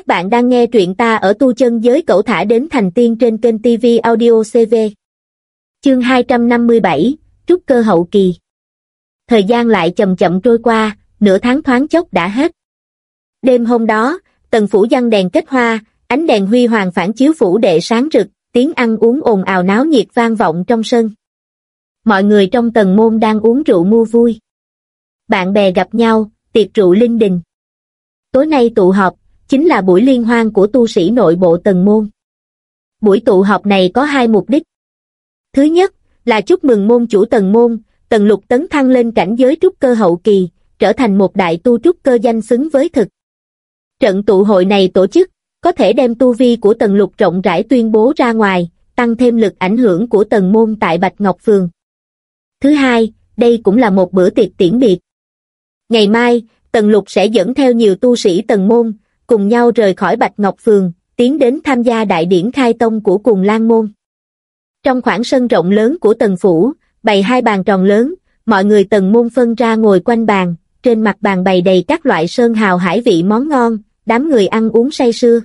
Các bạn đang nghe truyện ta ở tu chân giới cẩu thả đến thành tiên trên kênh TV Audio CV. Chương 257, Trúc cơ hậu kỳ. Thời gian lại chậm chậm trôi qua, nửa tháng thoáng chốc đã hết. Đêm hôm đó, tần phủ văn đèn kết hoa, ánh đèn huy hoàng phản chiếu phủ đệ sáng rực, tiếng ăn uống ồn ào náo nhiệt vang vọng trong sân. Mọi người trong tầng môn đang uống rượu mua vui. Bạn bè gặp nhau, tiệc rượu linh đình. Tối nay tụ họp, chính là buổi liên hoan của tu sĩ nội bộ tần môn. Buổi tụ họp này có hai mục đích. Thứ nhất, là chúc mừng môn chủ tần môn, tần lục tấn thăng lên cảnh giới trúc cơ hậu kỳ, trở thành một đại tu trúc cơ danh xứng với thực. Trận tụ hội này tổ chức, có thể đem tu vi của tần lục rộng rãi tuyên bố ra ngoài, tăng thêm lực ảnh hưởng của tần môn tại Bạch Ngọc Phường. Thứ hai, đây cũng là một bữa tiệc tiễn biệt. Ngày mai, tần lục sẽ dẫn theo nhiều tu sĩ tần môn, cùng nhau rời khỏi Bạch Ngọc Phường, tiến đến tham gia đại điển khai tông của cùng Lan Môn. Trong khoảng sân rộng lớn của tầng phủ, bày hai bàn tròn lớn, mọi người tầng môn phân ra ngồi quanh bàn, trên mặt bàn bày đầy các loại sơn hào hải vị món ngon, đám người ăn uống say sưa.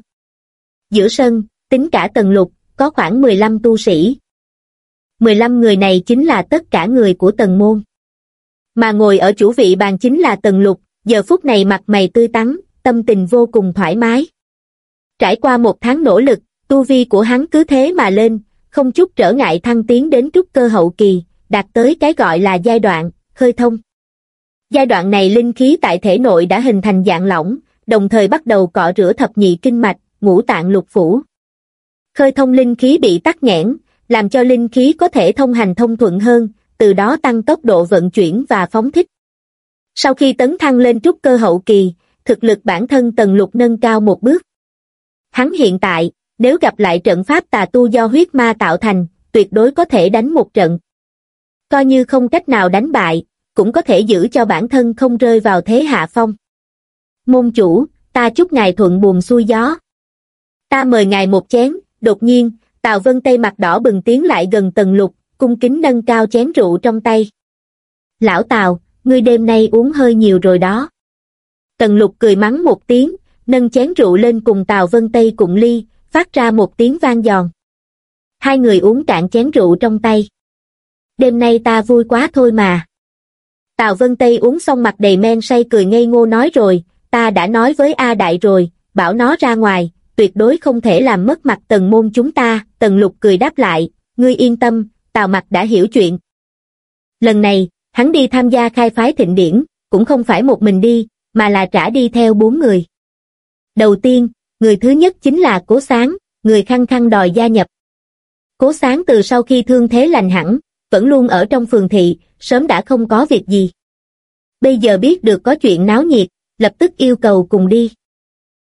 Giữa sân, tính cả tầng lục, có khoảng 15 tu sĩ. 15 người này chính là tất cả người của tầng môn. Mà ngồi ở chủ vị bàn chính là tầng lục, giờ phút này mặt mày tươi tắn, tâm tình vô cùng thoải mái. Trải qua một tháng nỗ lực, tu vi của hắn cứ thế mà lên, không chút trở ngại thăng tiến đến trúc cơ hậu kỳ, đạt tới cái gọi là giai đoạn, khơi thông. Giai đoạn này linh khí tại thể nội đã hình thành dạng lỏng, đồng thời bắt đầu cọ rửa thập nhị kinh mạch, ngũ tạng lục phủ. Khơi thông linh khí bị tắc nghẽn, làm cho linh khí có thể thông hành thông thuận hơn, từ đó tăng tốc độ vận chuyển và phóng thích. Sau khi tấn thăng lên trúc cơ hậu kỳ, thực lực bản thân tần lục nâng cao một bước. Hắn hiện tại, nếu gặp lại trận pháp tà tu do huyết ma tạo thành, tuyệt đối có thể đánh một trận. Coi như không cách nào đánh bại, cũng có thể giữ cho bản thân không rơi vào thế hạ phong. Môn chủ, ta chúc ngài thuận buồm xuôi gió. Ta mời ngài một chén, đột nhiên, Tào Vân Tây mặt đỏ bừng tiến lại gần tần lục, cung kính nâng cao chén rượu trong tay. Lão Tào, ngươi đêm nay uống hơi nhiều rồi đó. Tần lục cười mắng một tiếng, nâng chén rượu lên cùng Tào Vân Tây cùng ly, phát ra một tiếng vang giòn. Hai người uống cạn chén rượu trong tay. Đêm nay ta vui quá thôi mà. Tào Vân Tây uống xong mặt đầy men say cười ngây ngô nói rồi, ta đã nói với A Đại rồi, bảo nó ra ngoài, tuyệt đối không thể làm mất mặt tần môn chúng ta, tần lục cười đáp lại, ngươi yên tâm, Tào Mặc đã hiểu chuyện. Lần này, hắn đi tham gia khai phái thịnh điển, cũng không phải một mình đi, mà là trả đi theo bốn người. Đầu tiên, người thứ nhất chính là Cố Sáng, người khăng khăng đòi gia nhập. Cố Sáng từ sau khi thương thế lành hẳn, vẫn luôn ở trong phường thị, sớm đã không có việc gì. Bây giờ biết được có chuyện náo nhiệt, lập tức yêu cầu cùng đi.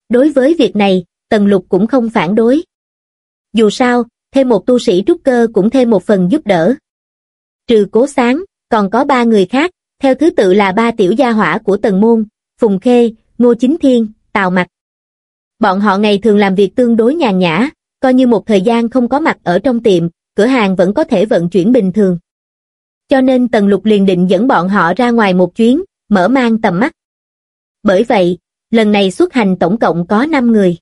Đối với việc này, Tần Lục cũng không phản đối. Dù sao, thêm một tu sĩ trúc cơ cũng thêm một phần giúp đỡ. Trừ cố sáng, còn có ba người khác, theo thứ tự là ba tiểu gia hỏa của Tần Môn, Phùng Khê, Ngô Chính Thiên, Tào Mặc. Bọn họ ngày thường làm việc tương đối nhàn nhã, coi như một thời gian không có mặt ở trong tiệm, cửa hàng vẫn có thể vận chuyển bình thường. Cho nên Tần Lục liền định dẫn bọn họ ra ngoài một chuyến, mở mang tầm mắt. Bởi vậy, lần này xuất hành tổng cộng có 5 người.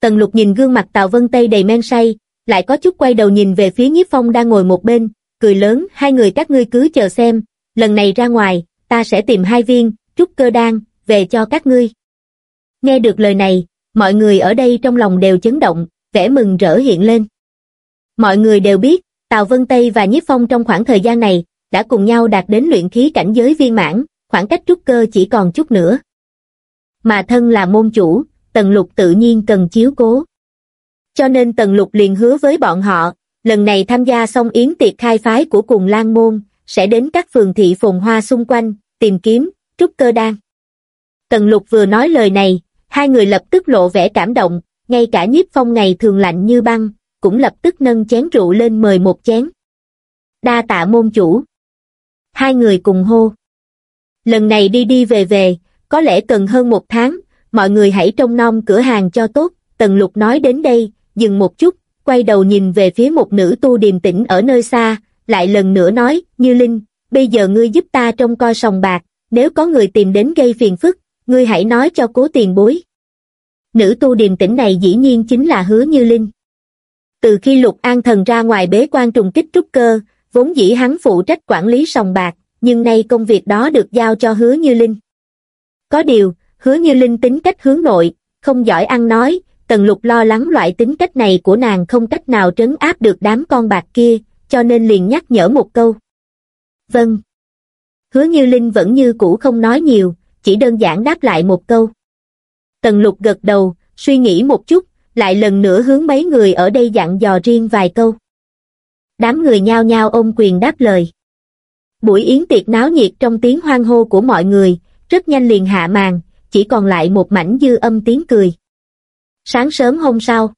Tần Lục nhìn gương mặt Tào Vân Tây đầy men say, lại có chút quay đầu nhìn về phía Nhiếp Phong đang ngồi một bên, cười lớn, hai người các ngươi cứ chờ xem, lần này ra ngoài, ta sẽ tìm hai viên, trúc cơ đan, về cho các ngươi. Nghe được lời này, mọi người ở đây trong lòng đều chấn động, vẻ mừng rỡ hiện lên. Mọi người đều biết, Tào Vân Tây và Nhiếp Phong trong khoảng thời gian này, đã cùng nhau đạt đến luyện khí cảnh giới viên mãn, khoảng cách trúc cơ chỉ còn chút nữa. Mà thân là môn chủ, Tần Lục tự nhiên cần chiếu cố. Cho nên Tần Lục liền hứa với bọn họ, lần này tham gia xong yến tiệc khai phái của cùng Lan Môn, sẽ đến các phường thị phồn hoa xung quanh, tìm kiếm, trúc cơ đan. Tần Lục vừa nói lời này, hai người lập tức lộ vẻ cảm động, ngay cả nhiếp phong ngày thường lạnh như băng, cũng lập tức nâng chén rượu lên mời một chén. Đa tạ môn chủ. Hai người cùng hô. Lần này đi đi về về, có lẽ cần hơn một tháng, mọi người hãy trông nom cửa hàng cho tốt, Tần Lục nói đến đây, dừng một chút, quay đầu nhìn về phía một nữ tu điềm tĩnh ở nơi xa, lại lần nữa nói, Như Linh, bây giờ ngươi giúp ta trông coi sòng bạc, nếu có người tìm đến gây phiền phức, ngươi hãy nói cho cố tiền bối. Nữ tu điềm tĩnh này dĩ nhiên chính là hứa như linh. Từ khi lục an thần ra ngoài bế quan trùng kích trúc cơ, vốn dĩ hắn phụ trách quản lý sòng bạc, nhưng nay công việc đó được giao cho hứa như linh. Có điều, hứa như linh tính cách hướng nội, không giỏi ăn nói, tần lục lo lắng loại tính cách này của nàng không cách nào trấn áp được đám con bạc kia, cho nên liền nhắc nhở một câu. Vâng. Hứa như linh vẫn như cũ không nói nhiều, chỉ đơn giản đáp lại một câu. Tần lục gật đầu, suy nghĩ một chút, lại lần nữa hướng mấy người ở đây dặn dò riêng vài câu. Đám người nhao nhao ôm quyền đáp lời. Buổi yến tiệc náo nhiệt trong tiếng hoang hô của mọi người, rất nhanh liền hạ màn, chỉ còn lại một mảnh dư âm tiếng cười. Sáng sớm hôm sau,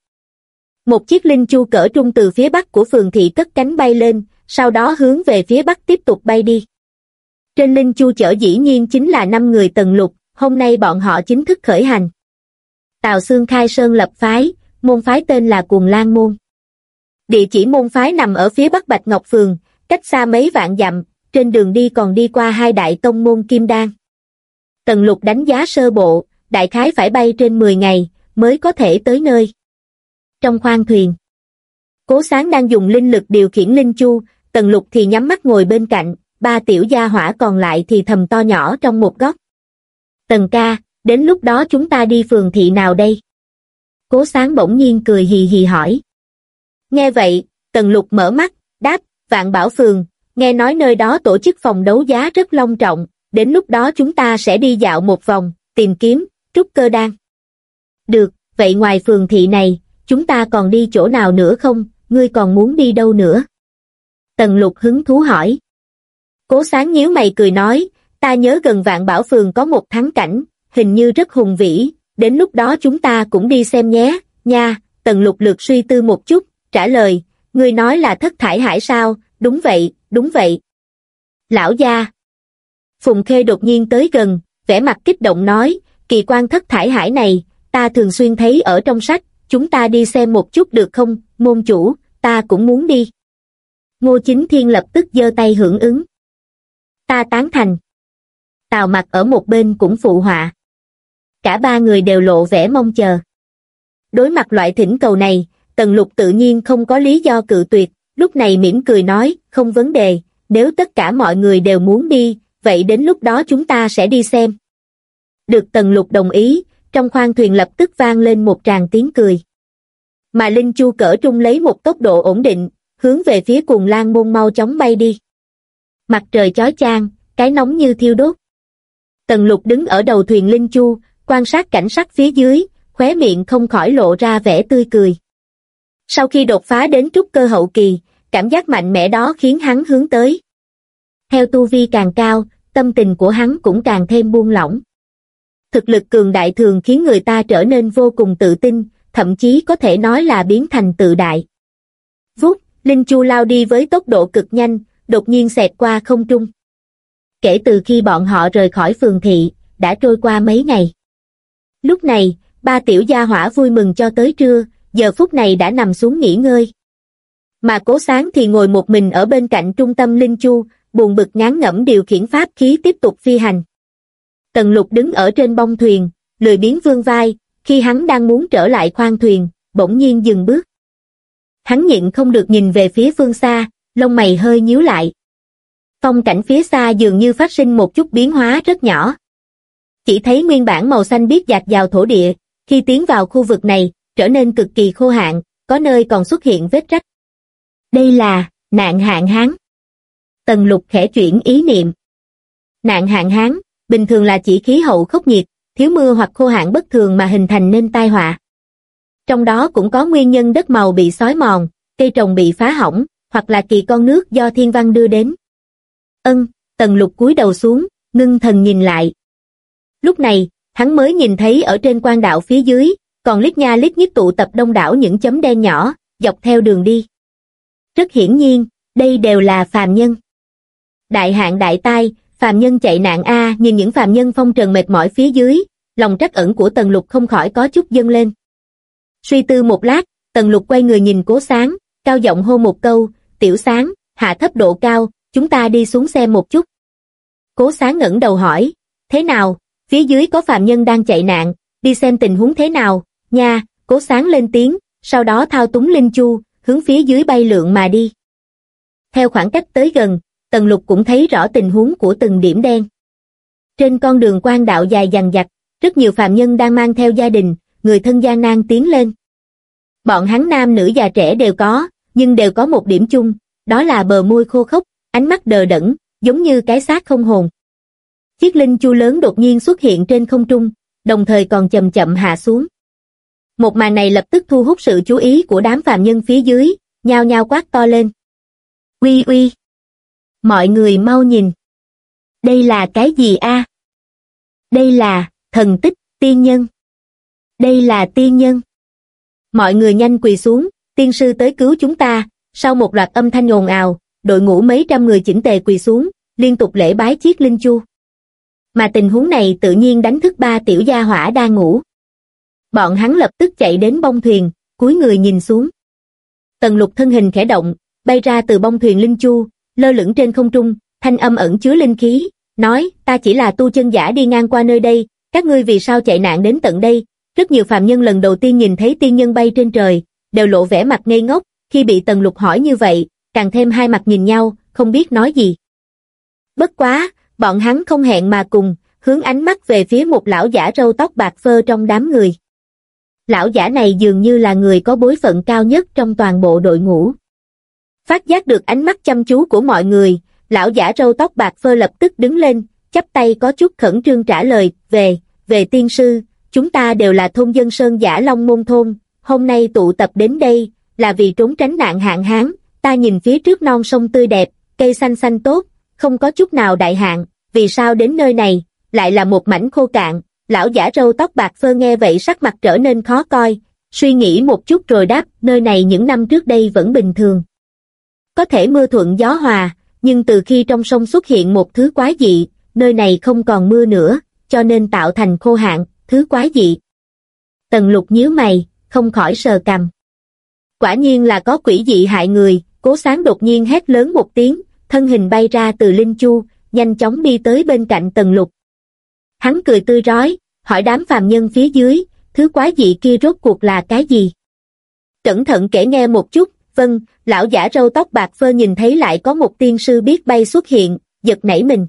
một chiếc linh chu cỡ trung từ phía bắc của phường thị cất cánh bay lên, sau đó hướng về phía bắc tiếp tục bay đi. Trên linh chu chở dĩ nhiên chính là năm người tần lục, hôm nay bọn họ chính thức khởi hành. Tào Sương khai sơn lập phái, môn phái tên là Cuồng Lan Môn. Địa chỉ môn phái nằm ở phía bắc Bạch Ngọc Phường, cách xa mấy vạn dặm, trên đường đi còn đi qua hai đại tông môn Kim Đan. Tần lục đánh giá sơ bộ, đại khái phải bay trên 10 ngày, mới có thể tới nơi. Trong khoang thuyền, Cố Sáng đang dùng linh lực điều khiển linh chu, Tần Lục thì nhắm mắt ngồi bên cạnh, ba tiểu gia hỏa còn lại thì thầm to nhỏ trong một góc. Tần ca, đến lúc đó chúng ta đi phường thị nào đây? Cố Sáng bỗng nhiên cười hì hì hỏi. Nghe vậy, Tần Lục mở mắt, đáp, Vạn Bảo Phường, nghe nói nơi đó tổ chức phòng đấu giá rất long trọng, đến lúc đó chúng ta sẽ đi dạo một vòng, tìm kiếm, trúc cơ đan. Được, vậy ngoài phường thị này, chúng ta còn đi chỗ nào nữa không, ngươi còn muốn đi đâu nữa? Tần lục hứng thú hỏi. Cố sáng nhíu mày cười nói, ta nhớ gần vạn bảo phường có một thắng cảnh, hình như rất hùng vĩ, đến lúc đó chúng ta cũng đi xem nhé, nha, tần lục lược suy tư một chút, trả lời, ngươi nói là thất thải hải sao, đúng vậy, đúng vậy. Lão gia. Phùng Khê đột nhiên tới gần, vẻ mặt kích động nói, kỳ quan thất thải hải này, ta thường xuyên thấy ở trong sách, chúng ta đi xem một chút được không, môn chủ, ta cũng muốn đi. Ngô Chính Thiên lập tức giơ tay hưởng ứng. Ta tán thành. Tào mặt ở một bên cũng phụ họa. Cả ba người đều lộ vẻ mong chờ. Đối mặt loại thỉnh cầu này, Tần Lục tự nhiên không có lý do cự tuyệt, lúc này mỉm cười nói, không vấn đề, nếu tất cả mọi người đều muốn đi, vậy đến lúc đó chúng ta sẽ đi xem. Được Tần Lục đồng ý, trong khoang thuyền lập tức vang lên một tràng tiếng cười. Mà Linh Chu cỡ trung lấy một tốc độ ổn định, hướng về phía cuồng lan môn mau chóng bay đi. Mặt trời chói chang, cái nóng như thiêu đốt. Tần lục đứng ở đầu thuyền Linh Chu, quan sát cảnh sắc phía dưới, khóe miệng không khỏi lộ ra vẻ tươi cười. Sau khi đột phá đến trúc cơ hậu kỳ, cảm giác mạnh mẽ đó khiến hắn hướng tới. Theo tu vi càng cao, tâm tình của hắn cũng càng thêm buông lỏng thực lực cường đại thường khiến người ta trở nên vô cùng tự tin, thậm chí có thể nói là biến thành tự đại. Vút, Linh Chu lao đi với tốc độ cực nhanh, đột nhiên xẹt qua không trung. Kể từ khi bọn họ rời khỏi phường thị, đã trôi qua mấy ngày. Lúc này, ba tiểu gia hỏa vui mừng cho tới trưa, giờ phút này đã nằm xuống nghỉ ngơi. Mà cố sáng thì ngồi một mình ở bên cạnh trung tâm Linh Chu, buồn bực ngán ngẩm điều khiển pháp khí tiếp tục phi hành. Tần lục đứng ở trên bông thuyền, lười biến vương vai, khi hắn đang muốn trở lại khoang thuyền, bỗng nhiên dừng bước. Hắn nhịn không được nhìn về phía phương xa, lông mày hơi nhíu lại. Phong cảnh phía xa dường như phát sinh một chút biến hóa rất nhỏ. Chỉ thấy nguyên bản màu xanh biếc dạt vào thổ địa, khi tiến vào khu vực này, trở nên cực kỳ khô hạn, có nơi còn xuất hiện vết rách. Đây là, nạn hạn hán. Tần lục khẽ chuyển ý niệm. Nạn hạn hán, bình thường là chỉ khí hậu khốc nhiệt, thiếu mưa hoặc khô hạn bất thường mà hình thành nên tai họa. Trong đó cũng có nguyên nhân đất màu bị sói mòn, cây trồng bị phá hỏng, hoặc là kỳ con nước do thiên văn đưa đến. Ân, tần lục cúi đầu xuống, ngưng thần nhìn lại. Lúc này, hắn mới nhìn thấy ở trên quan đạo phía dưới, còn lít nha lít nhít tụ tập đông đảo những chấm đen nhỏ, dọc theo đường đi. Rất hiển nhiên, đây đều là phàm nhân. Đại hạn đại tai, phàm nhân chạy nạn a nhìn những phàm nhân phong trần mệt mỏi phía dưới, lòng trắc ẩn của Tần Lục không khỏi có chút dâng lên. Suy tư một lát, Tần Lục quay người nhìn cố sáng, cao giọng hô một câu, tiểu sáng, hạ thấp độ cao, chúng ta đi xuống xe một chút. Cố sáng ngẩng đầu hỏi, thế nào, phía dưới có phạm nhân đang chạy nạn, đi xem tình huống thế nào, nha, cố sáng lên tiếng, sau đó thao túng Linh Chu, hướng phía dưới bay lượn mà đi. Theo khoảng cách tới gần, Tần Lục cũng thấy rõ tình huống của từng điểm đen. Trên con đường quan đạo dài dằng dặc, rất nhiều phạm nhân đang mang theo gia đình, người thân gian nan tiến lên. Bọn hắn nam nữ già trẻ đều có, nhưng đều có một điểm chung, đó là bờ môi khô khốc, ánh mắt đờ đẫn, giống như cái xác không hồn. Chiếc linh chu lớn đột nhiên xuất hiện trên không trung, đồng thời còn chậm chậm hạ xuống. Một màn này lập tức thu hút sự chú ý của đám phàm nhân phía dưới, nhao nhao quát to lên. Uy uy! Mọi người mau nhìn! Đây là cái gì a? Đây là, thần tích, tiên nhân. Đây là tiên nhân. Mọi người nhanh quỳ xuống, tiên sư tới cứu chúng ta, sau một loạt âm thanh ồn ào, đội ngũ mấy trăm người chỉnh tề quỳ xuống, liên tục lễ bái chiếc linh chu. Mà tình huống này tự nhiên đánh thức ba tiểu gia hỏa đang ngủ. Bọn hắn lập tức chạy đến bông thuyền, cúi người nhìn xuống. Tần lục thân hình khẽ động, bay ra từ bông thuyền linh chu, lơ lửng trên không trung, thanh âm ẩn chứa linh khí, nói, ta chỉ là tu chân giả đi ngang qua nơi đây, các ngươi vì sao chạy nạn đến tận đây? Rất nhiều phạm nhân lần đầu tiên nhìn thấy tiên nhân bay trên trời, đều lộ vẻ mặt ngây ngốc, khi bị Tần Lục hỏi như vậy, càng thêm hai mặt nhìn nhau, không biết nói gì. Bất quá, bọn hắn không hẹn mà cùng, hướng ánh mắt về phía một lão giả râu tóc bạc phơ trong đám người. Lão giả này dường như là người có bối phận cao nhất trong toàn bộ đội ngũ. Phát giác được ánh mắt chăm chú của mọi người, lão giả râu tóc bạc phơ lập tức đứng lên, chắp tay có chút khẩn trương trả lời, về, về tiên sư, chúng ta đều là thôn dân sơn giả Long Môn Thôn, hôm nay tụ tập đến đây, là vì trốn tránh nạn hạn hán, ta nhìn phía trước non sông tươi đẹp, cây xanh xanh tốt, không có chút nào đại hạn, vì sao đến nơi này, lại là một mảnh khô cạn, lão giả râu tóc bạc phơ nghe vậy sắc mặt trở nên khó coi, suy nghĩ một chút rồi đáp, nơi này những năm trước đây vẫn bình thường. Có thể mưa thuận gió hòa, nhưng từ khi trong sông xuất hiện một thứ quái dị, nơi này không còn mưa nữa, cho nên tạo thành khô hạn, thứ quái dị. Tần lục nhíu mày, không khỏi sờ cằm. Quả nhiên là có quỷ dị hại người, cố sáng đột nhiên hét lớn một tiếng, thân hình bay ra từ Linh Chu, nhanh chóng đi tới bên cạnh tần lục. Hắn cười tươi rói, hỏi đám phàm nhân phía dưới, thứ quái dị kia rốt cuộc là cái gì? Cẩn thận kể nghe một chút, vâng, lão giả râu tóc bạc phơ nhìn thấy lại có một tiên sư biết bay xuất hiện, giật nảy mình.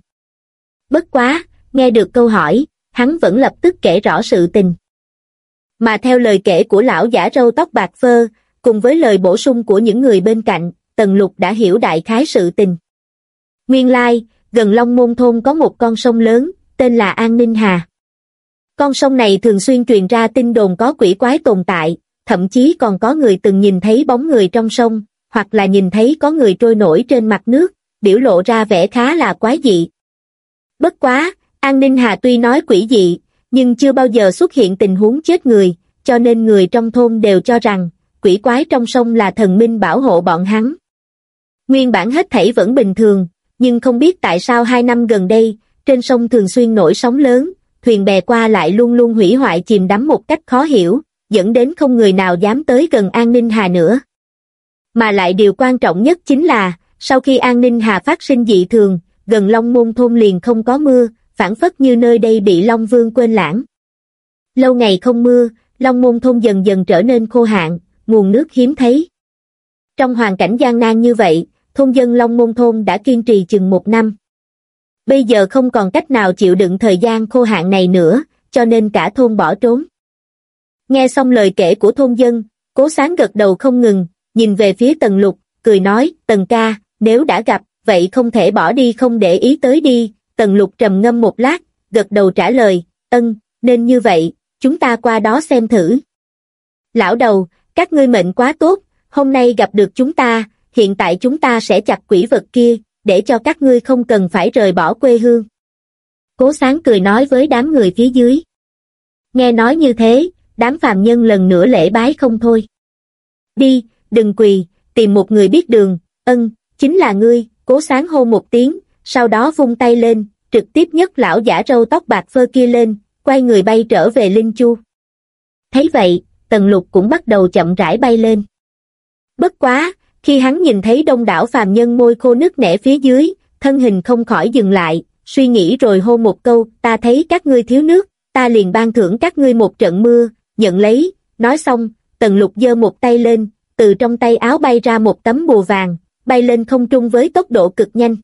Bất quá, nghe được câu hỏi, hắn vẫn lập tức kể rõ sự tình. Mà theo lời kể của lão giả râu tóc bạc phơ, cùng với lời bổ sung của những người bên cạnh, Tần Lục đã hiểu đại khái sự tình. Nguyên lai, gần Long Môn Thôn có một con sông lớn, tên là An Ninh Hà. Con sông này thường xuyên truyền ra tin đồn có quỷ quái tồn tại, thậm chí còn có người từng nhìn thấy bóng người trong sông, hoặc là nhìn thấy có người trôi nổi trên mặt nước, biểu lộ ra vẻ khá là quái dị. Bất quá, An Ninh Hà tuy nói quỷ dị, nhưng chưa bao giờ xuất hiện tình huống chết người, cho nên người trong thôn đều cho rằng, quỷ quái trong sông là thần minh bảo hộ bọn hắn. Nguyên bản hết thảy vẫn bình thường, nhưng không biết tại sao hai năm gần đây, trên sông thường xuyên nổi sóng lớn, thuyền bè qua lại luôn luôn hủy hoại chìm đắm một cách khó hiểu, dẫn đến không người nào dám tới gần An Ninh Hà nữa. Mà lại điều quan trọng nhất chính là, sau khi An Ninh Hà phát sinh dị thường, gần Long Môn thôn liền không có mưa, phản phất như nơi đây bị Long Vương quên lãng. Lâu ngày không mưa, Long Môn thôn dần dần trở nên khô hạn, nguồn nước hiếm thấy. Trong hoàn cảnh gian nan như vậy, thôn dân Long Môn thôn đã kiên trì chừng một năm. Bây giờ không còn cách nào chịu đựng thời gian khô hạn này nữa, cho nên cả thôn bỏ trốn. Nghe xong lời kể của thôn dân, cố sáng gật đầu không ngừng, nhìn về phía tần lục, cười nói, tần ca, nếu đã gặp, vậy không thể bỏ đi không để ý tới đi, tần lục trầm ngâm một lát, gật đầu trả lời, ân, nên như vậy, chúng ta qua đó xem thử. Lão đầu, các ngươi mệnh quá tốt, hôm nay gặp được chúng ta, hiện tại chúng ta sẽ chặt quỷ vật kia, để cho các ngươi không cần phải rời bỏ quê hương. Cố sáng cười nói với đám người phía dưới. Nghe nói như thế, đám phàm nhân lần nữa lễ bái không thôi. Đi, đừng quỳ, tìm một người biết đường, ân, chính là ngươi, cố sáng hô một tiếng, sau đó vung tay lên, trực tiếp nhấc lão giả râu tóc bạc phơ kia lên, quay người bay trở về Linh Chu. Thấy vậy, Tần Lục cũng bắt đầu chậm rãi bay lên. Bất quá, khi hắn nhìn thấy đông đảo phàm nhân môi khô nước nẻ phía dưới, thân hình không khỏi dừng lại, suy nghĩ rồi hô một câu, ta thấy các ngươi thiếu nước, ta liền ban thưởng các ngươi một trận mưa, nhận lấy, nói xong, tần lục giơ một tay lên, từ trong tay áo bay ra một tấm bùa vàng, bay lên không trung với tốc độ cực nhanh.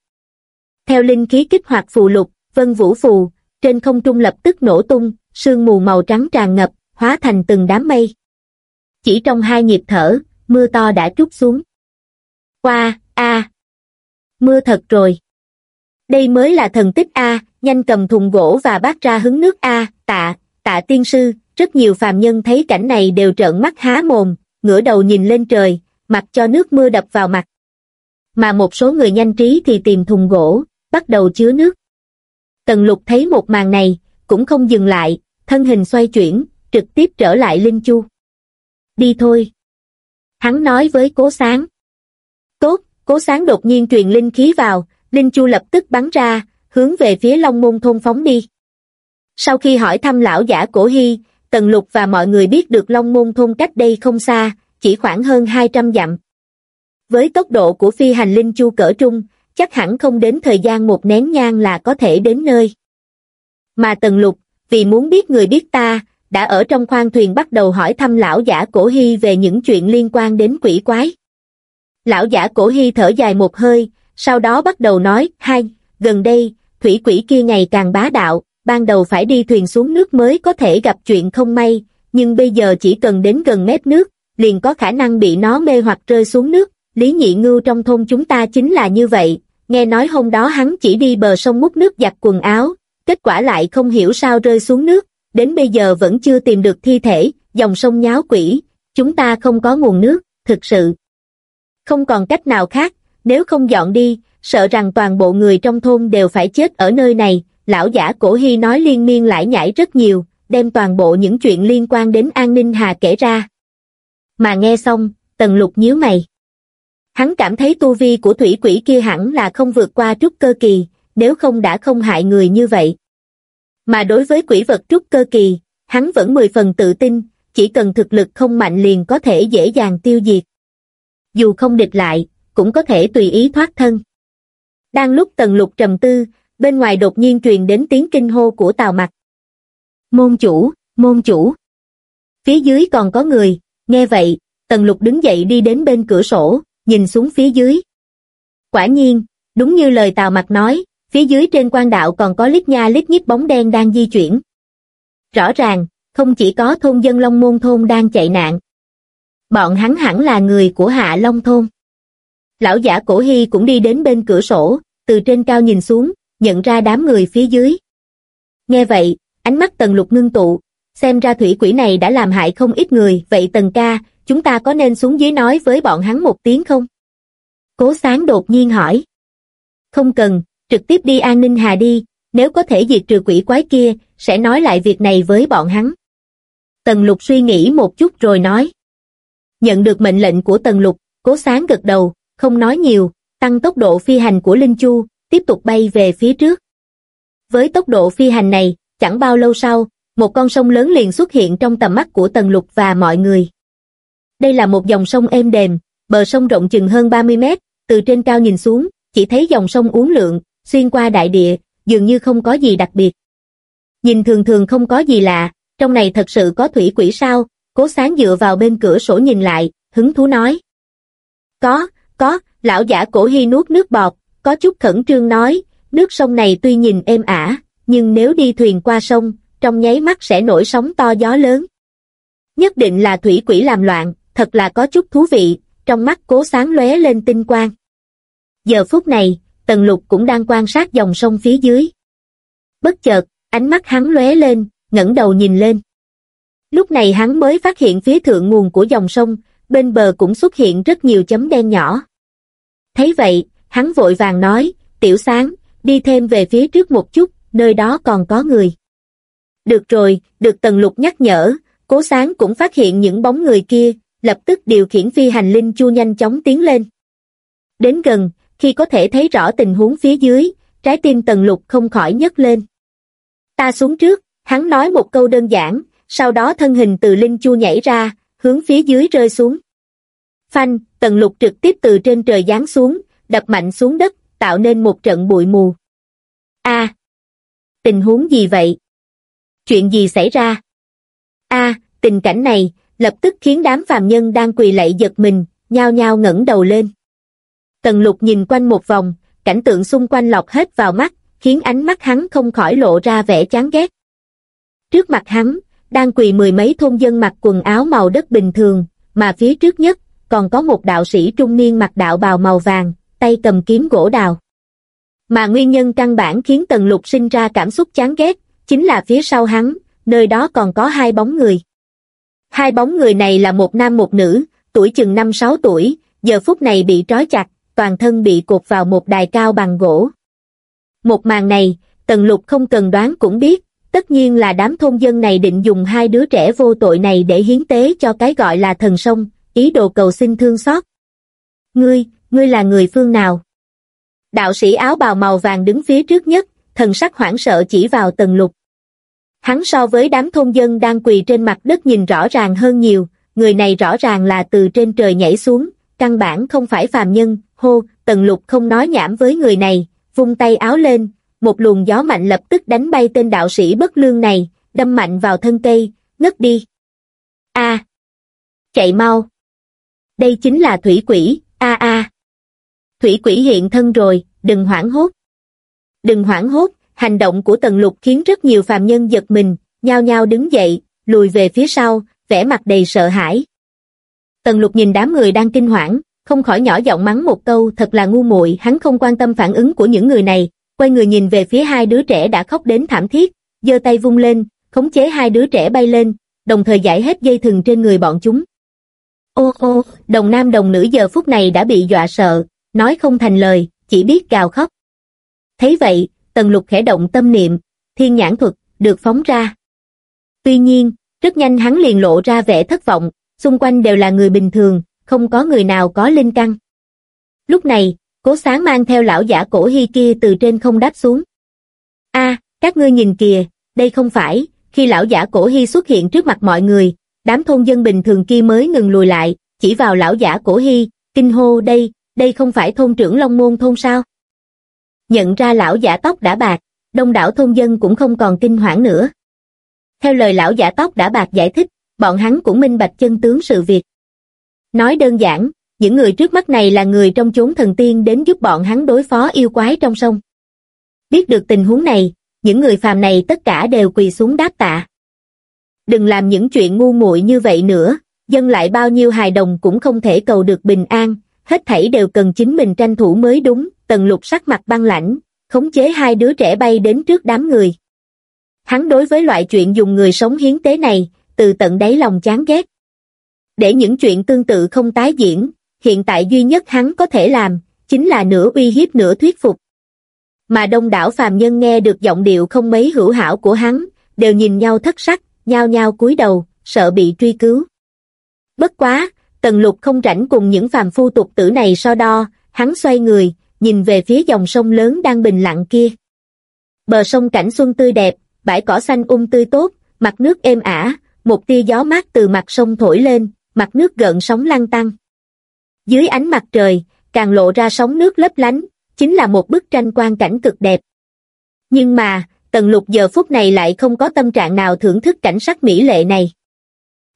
Theo linh khí kích hoạt phù lục, vân vũ phù, trên không trung lập tức nổ tung, sương mù màu trắng tràn ngập, hóa thành từng đám mây. Chỉ trong hai nhịp thở, mưa to đã trút xuống. Qua, a Mưa thật rồi. Đây mới là thần tích A, nhanh cầm thùng gỗ và bát ra hứng nước A, tạ, tạ tiên sư, rất nhiều phàm nhân thấy cảnh này đều trợn mắt há mồm, ngửa đầu nhìn lên trời, mặc cho nước mưa đập vào mặt. Mà một số người nhanh trí thì tìm thùng gỗ, bắt đầu chứa nước. Tần lục thấy một màn này, cũng không dừng lại, thân hình xoay chuyển, trực tiếp trở lại Linh Chu. Đi thôi. Hắn nói với cố sáng. Tốt, cố sáng đột nhiên truyền linh khí vào, Linh Chu lập tức bắn ra, hướng về phía Long Môn thôn phóng đi. Sau khi hỏi thăm lão giả cổ hy, Tần Lục và mọi người biết được Long Môn thôn cách đây không xa, chỉ khoảng hơn 200 dặm. Với tốc độ của phi hành Linh Chu cỡ trung, chắc hẳn không đến thời gian một nén nhang là có thể đến nơi. Mà Tần Lục, vì muốn biết người biết ta, đã ở trong khoang thuyền bắt đầu hỏi thăm lão giả cổ hy về những chuyện liên quan đến quỷ quái. Lão giả cổ hy thở dài một hơi, sau đó bắt đầu nói, hai, gần đây, thủy quỷ kia ngày càng bá đạo, ban đầu phải đi thuyền xuống nước mới có thể gặp chuyện không may, nhưng bây giờ chỉ cần đến gần mép nước, liền có khả năng bị nó mê hoặc rơi xuống nước. Lý Nhị Ngưu trong thôn chúng ta chính là như vậy, nghe nói hôm đó hắn chỉ đi bờ sông múc nước giặt quần áo, kết quả lại không hiểu sao rơi xuống nước, đến bây giờ vẫn chưa tìm được thi thể, dòng sông nháo quỷ, chúng ta không có nguồn nước, thực sự. Không còn cách nào khác, nếu không dọn đi, sợ rằng toàn bộ người trong thôn đều phải chết ở nơi này, lão giả cổ hy nói liên miên lại nhảy rất nhiều, đem toàn bộ những chuyện liên quan đến an ninh hà kể ra. Mà nghe xong, tần lục nhíu mày. Hắn cảm thấy tu vi của thủy quỷ kia hẳn là không vượt qua trúc cơ kỳ, nếu không đã không hại người như vậy. Mà đối với quỷ vật trúc cơ kỳ, hắn vẫn mười phần tự tin, chỉ cần thực lực không mạnh liền có thể dễ dàng tiêu diệt. Dù không địch lại, cũng có thể tùy ý thoát thân. Đang lúc tần lục trầm tư, bên ngoài đột nhiên truyền đến tiếng kinh hô của tào mặt. Môn chủ, môn chủ. Phía dưới còn có người, nghe vậy, tần lục đứng dậy đi đến bên cửa sổ, nhìn xuống phía dưới. Quả nhiên, đúng như lời tào mặt nói, phía dưới trên quan đạo còn có lít nha lít nhít bóng đen đang di chuyển. Rõ ràng, không chỉ có thôn dân Long Môn thôn đang chạy nạn. Bọn hắn hẳn là người của Hạ Long thôn. Lão giả cổ hy cũng đi đến bên cửa sổ, từ trên cao nhìn xuống, nhận ra đám người phía dưới. Nghe vậy, ánh mắt tần lục ngưng tụ, xem ra thủy quỷ này đã làm hại không ít người, vậy tần ca, chúng ta có nên xuống dưới nói với bọn hắn một tiếng không? Cố sáng đột nhiên hỏi. Không cần, trực tiếp đi an ninh hà đi, nếu có thể diệt trừ quỷ quái kia, sẽ nói lại việc này với bọn hắn. Tần lục suy nghĩ một chút rồi nói. Nhận được mệnh lệnh của tần lục, cố sáng gật đầu, không nói nhiều, tăng tốc độ phi hành của Linh Chu, tiếp tục bay về phía trước. Với tốc độ phi hành này, chẳng bao lâu sau, một con sông lớn liền xuất hiện trong tầm mắt của Tần Lục và mọi người. Đây là một dòng sông êm đềm, bờ sông rộng chừng hơn 30 mét, từ trên cao nhìn xuống, chỉ thấy dòng sông uốn lượn, xuyên qua đại địa, dường như không có gì đặc biệt. Nhìn thường thường không có gì lạ, trong này thật sự có thủy quỷ sao, cố sáng dựa vào bên cửa sổ nhìn lại, hứng thú nói. Có, có, lão giả cổ hy nuốt nước bọt, có chút khẩn trương nói, nước sông này tuy nhìn êm ả, nhưng nếu đi thuyền qua sông, trong nháy mắt sẽ nổi sóng to gió lớn. Nhất định là thủy quỷ làm loạn, thật là có chút thú vị, trong mắt cố sáng lóe lên tinh quang. Giờ phút này, Tần Lục cũng đang quan sát dòng sông phía dưới. Bất chợt, ánh mắt hắn lóe lên, ngẩng đầu nhìn lên. Lúc này hắn mới phát hiện phía thượng nguồn của dòng sông, bên bờ cũng xuất hiện rất nhiều chấm đen nhỏ. Thấy vậy, hắn vội vàng nói, tiểu sáng, đi thêm về phía trước một chút, nơi đó còn có người. Được rồi, được Tần Lục nhắc nhở, cố sáng cũng phát hiện những bóng người kia, lập tức điều khiển phi hành linh chu nhanh chóng tiến lên. Đến gần, khi có thể thấy rõ tình huống phía dưới, trái tim Tần Lục không khỏi nhấc lên. Ta xuống trước, hắn nói một câu đơn giản, sau đó thân hình từ linh chu nhảy ra, hướng phía dưới rơi xuống. Phanh, Tần Lục trực tiếp từ trên trời giáng xuống, đập mạnh xuống đất, tạo nên một trận bụi mù. A, tình huống gì vậy? Chuyện gì xảy ra? A, tình cảnh này, lập tức khiến đám phàm nhân đang quỳ lạy giật mình, nhao nhao ngẩng đầu lên. Tần lục nhìn quanh một vòng, cảnh tượng xung quanh lọt hết vào mắt, khiến ánh mắt hắn không khỏi lộ ra vẻ chán ghét. Trước mặt hắn, đang quỳ mười mấy thôn dân mặc quần áo màu đất bình thường, mà phía trước nhất, còn có một đạo sĩ trung niên mặc đạo bào màu vàng, tay cầm kiếm gỗ đào. Mà nguyên nhân căn bản khiến Tần Lục sinh ra cảm xúc chán ghét, chính là phía sau hắn, nơi đó còn có hai bóng người. Hai bóng người này là một nam một nữ, tuổi chừng 5-6 tuổi, giờ phút này bị trói chặt, toàn thân bị cột vào một đài cao bằng gỗ. Một màn này, Tần Lục không cần đoán cũng biết, tất nhiên là đám thôn dân này định dùng hai đứa trẻ vô tội này để hiến tế cho cái gọi là thần sông, ý đồ cầu xin thương xót. Ngươi, ngươi là người phương nào? Đạo sĩ áo bào màu vàng đứng phía trước nhất, thần sắc hoảng sợ chỉ vào Tần Lục. Hắn so với đám thôn dân đang quỳ trên mặt đất nhìn rõ ràng hơn nhiều, người này rõ ràng là từ trên trời nhảy xuống, căn bản không phải phàm nhân, hô, tần lục không nói nhảm với người này, vung tay áo lên, một luồng gió mạnh lập tức đánh bay tên đạo sĩ bất lương này, đâm mạnh vào thân cây, ngất đi. A, Chạy mau! Đây chính là thủy quỷ, a a! Thủy quỷ hiện thân rồi, đừng hoảng hốt. Đừng hoảng hốt, hành động của tần lục khiến rất nhiều phàm nhân giật mình, nhao nhao đứng dậy, lùi về phía sau, vẻ mặt đầy sợ hãi. Tần lục nhìn đám người đang kinh hoảng, không khỏi nhỏ giọng mắng một câu thật là ngu muội hắn không quan tâm phản ứng của những người này, quay người nhìn về phía hai đứa trẻ đã khóc đến thảm thiết, giơ tay vung lên, khống chế hai đứa trẻ bay lên, đồng thời giải hết dây thừng trên người bọn chúng. Ô ô, đồng nam đồng nữ giờ phút này đã bị dọa sợ, nói không thành lời, chỉ biết gào khóc. Thấy vậy, tần lục khẽ động tâm niệm, thiên nhãn thuật, được phóng ra. Tuy nhiên, rất nhanh hắn liền lộ ra vẻ thất vọng, xung quanh đều là người bình thường, không có người nào có linh căn. Lúc này, cố sáng mang theo lão giả cổ hy kia từ trên không đáp xuống. a các ngươi nhìn kìa, đây không phải, khi lão giả cổ hy xuất hiện trước mặt mọi người, đám thôn dân bình thường kia mới ngừng lùi lại, chỉ vào lão giả cổ hy, kinh hô đây, đây không phải thôn trưởng Long Môn thôn sao? Nhận ra lão giả tóc đã bạc, đông đảo thôn dân cũng không còn kinh hoảng nữa. Theo lời lão giả tóc đã bạc giải thích, bọn hắn cũng minh bạch chân tướng sự việc. Nói đơn giản, những người trước mắt này là người trong chốn thần tiên đến giúp bọn hắn đối phó yêu quái trong sông. Biết được tình huống này, những người phàm này tất cả đều quỳ xuống đáp tạ. Đừng làm những chuyện ngu muội như vậy nữa, dân lại bao nhiêu hài đồng cũng không thể cầu được bình an, hết thảy đều cần chính mình tranh thủ mới đúng, tần lục sắc mặt băng lãnh, khống chế hai đứa trẻ bay đến trước đám người. Hắn đối với loại chuyện dùng người sống hiến tế này, từ tận đáy lòng chán ghét. Để những chuyện tương tự không tái diễn, hiện tại duy nhất hắn có thể làm, chính là nửa uy hiếp nửa thuyết phục. Mà đông đảo phàm nhân nghe được giọng điệu không mấy hữu hảo của hắn, đều nhìn nhau thất sắc, nhao nhao cúi đầu, sợ bị truy cứu. Bất quá, Tần Lục không rảnh cùng những phàm phu tục tử này so đo, hắn xoay người, nhìn về phía dòng sông lớn đang bình lặng kia. Bờ sông cảnh xuân tươi đẹp, bãi cỏ xanh um tươi tốt, mặt nước êm ả, một tia gió mát từ mặt sông thổi lên, mặt nước gợn sóng lăn tăng. Dưới ánh mặt trời, càng lộ ra sóng nước lấp lánh, chính là một bức tranh quan cảnh cực đẹp. Nhưng mà, Tần Lục giờ phút này lại không có tâm trạng nào thưởng thức cảnh sắc mỹ lệ này.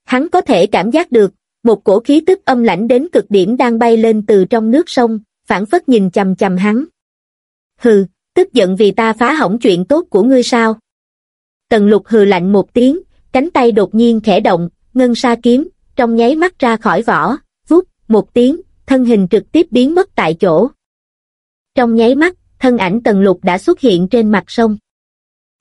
Hắn có thể cảm giác được, một cổ khí tức âm lãnh đến cực điểm đang bay lên từ trong nước sông, phản phất nhìn chầm chầm hắn. Hừ, tức giận vì ta phá hỏng chuyện tốt của ngươi sao? Tần lục hừ lạnh một tiếng, cánh tay đột nhiên khẽ động, ngân sa kiếm, trong nháy mắt ra khỏi vỏ, vút, một tiếng, thân hình trực tiếp biến mất tại chỗ. Trong nháy mắt, thân ảnh tần lục đã xuất hiện trên mặt sông.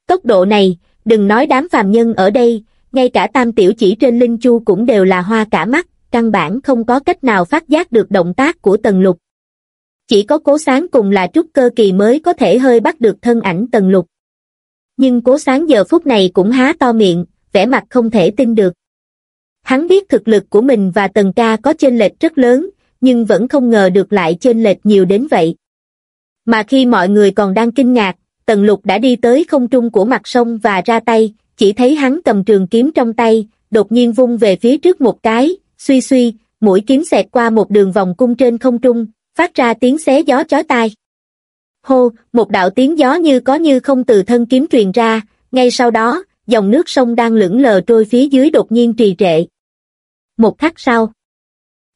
Tốc độ này, đừng nói đám phàm nhân ở đây, ngay cả tam tiểu chỉ trên linh chu cũng đều là hoa cả mắt, căn bản không có cách nào phát giác được động tác của tần lục. Chỉ có cố sáng cùng là trúc cơ kỳ mới có thể hơi bắt được thân ảnh tần lục. Nhưng cố sáng giờ phút này cũng há to miệng, vẻ mặt không thể tin được. Hắn biết thực lực của mình và tần ca có chênh lệch rất lớn, nhưng vẫn không ngờ được lại chênh lệch nhiều đến vậy. Mà khi mọi người còn đang kinh ngạc, tần lục đã đi tới không trung của mặt sông và ra tay, chỉ thấy hắn cầm trường kiếm trong tay, đột nhiên vung về phía trước một cái, suy suy, mũi kiếm xẹt qua một đường vòng cung trên không trung, phát ra tiếng xé gió chói tai. Hô, một đạo tiếng gió như có như không từ thân kiếm truyền ra, ngay sau đó, dòng nước sông đang lững lờ trôi phía dưới đột nhiên trì trệ. Một khắc sau.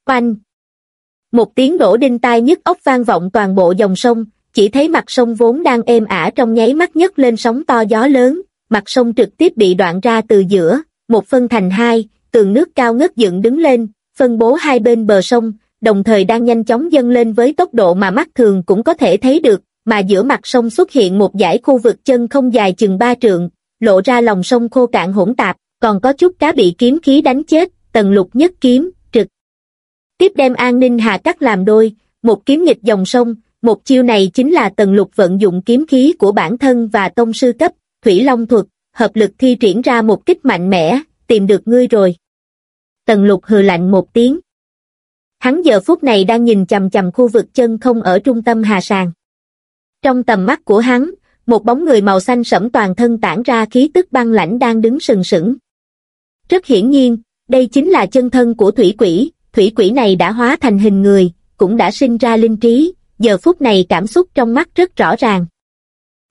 Oanh! Một tiếng đổ đinh tai nhức ốc vang vọng toàn bộ dòng sông, chỉ thấy mặt sông vốn đang êm ả trong nháy mắt nhất lên sóng to gió lớn, mặt sông trực tiếp bị đoạn ra từ giữa, một phân thành hai, tường nước cao ngất dựng đứng lên, phân bố hai bên bờ sông, đồng thời đang nhanh chóng dâng lên với tốc độ mà mắt thường cũng có thể thấy được, mà giữa mặt sông xuất hiện một dải khu vực chân không dài chừng ba trượng, lộ ra lòng sông khô cạn hỗn tạp, còn có chút cá bị kiếm khí đánh chết, tần lục nhất kiếm, trực. Tiếp đem an ninh hà cắt làm đôi, một kiếm nghịch dòng sông, một chiêu này chính là tần lục vận dụng kiếm khí của bản thân và tông sư cấp, Thủy Long thuật, hợp lực thi triển ra một kích mạnh mẽ, tìm được ngươi rồi. Tần lục hừ lạnh một tiếng. Hắn giờ phút này đang nhìn chầm chầm khu vực chân không ở trung tâm hà sàng. Trong tầm mắt của hắn, một bóng người màu xanh sẫm toàn thân tản ra khí tức băng lãnh đang đứng sừng sững. Rất hiển nhiên, đây chính là chân thân của thủy quỷ, thủy quỷ này đã hóa thành hình người, cũng đã sinh ra linh trí, giờ phút này cảm xúc trong mắt rất rõ ràng.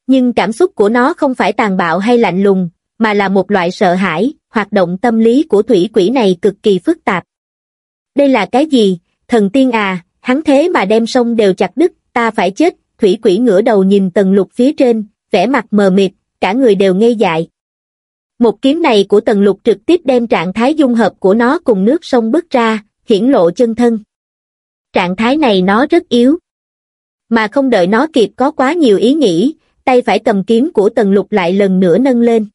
Nhưng cảm xúc của nó không phải tàn bạo hay lạnh lùng, mà là một loại sợ hãi, hoạt động tâm lý của thủy quỷ này cực kỳ phức tạp. Đây là cái gì, thần tiên à, hắn thế mà đem sông đều chặt đứt, ta phải chết, thủy quỷ ngửa đầu nhìn tần lục phía trên, vẻ mặt mờ mịt, cả người đều ngây dại. Một kiếm này của tần lục trực tiếp đem trạng thái dung hợp của nó cùng nước sông bước ra, hiển lộ chân thân. Trạng thái này nó rất yếu. Mà không đợi nó kịp có quá nhiều ý nghĩ, tay phải cầm kiếm của tần lục lại lần nữa nâng lên.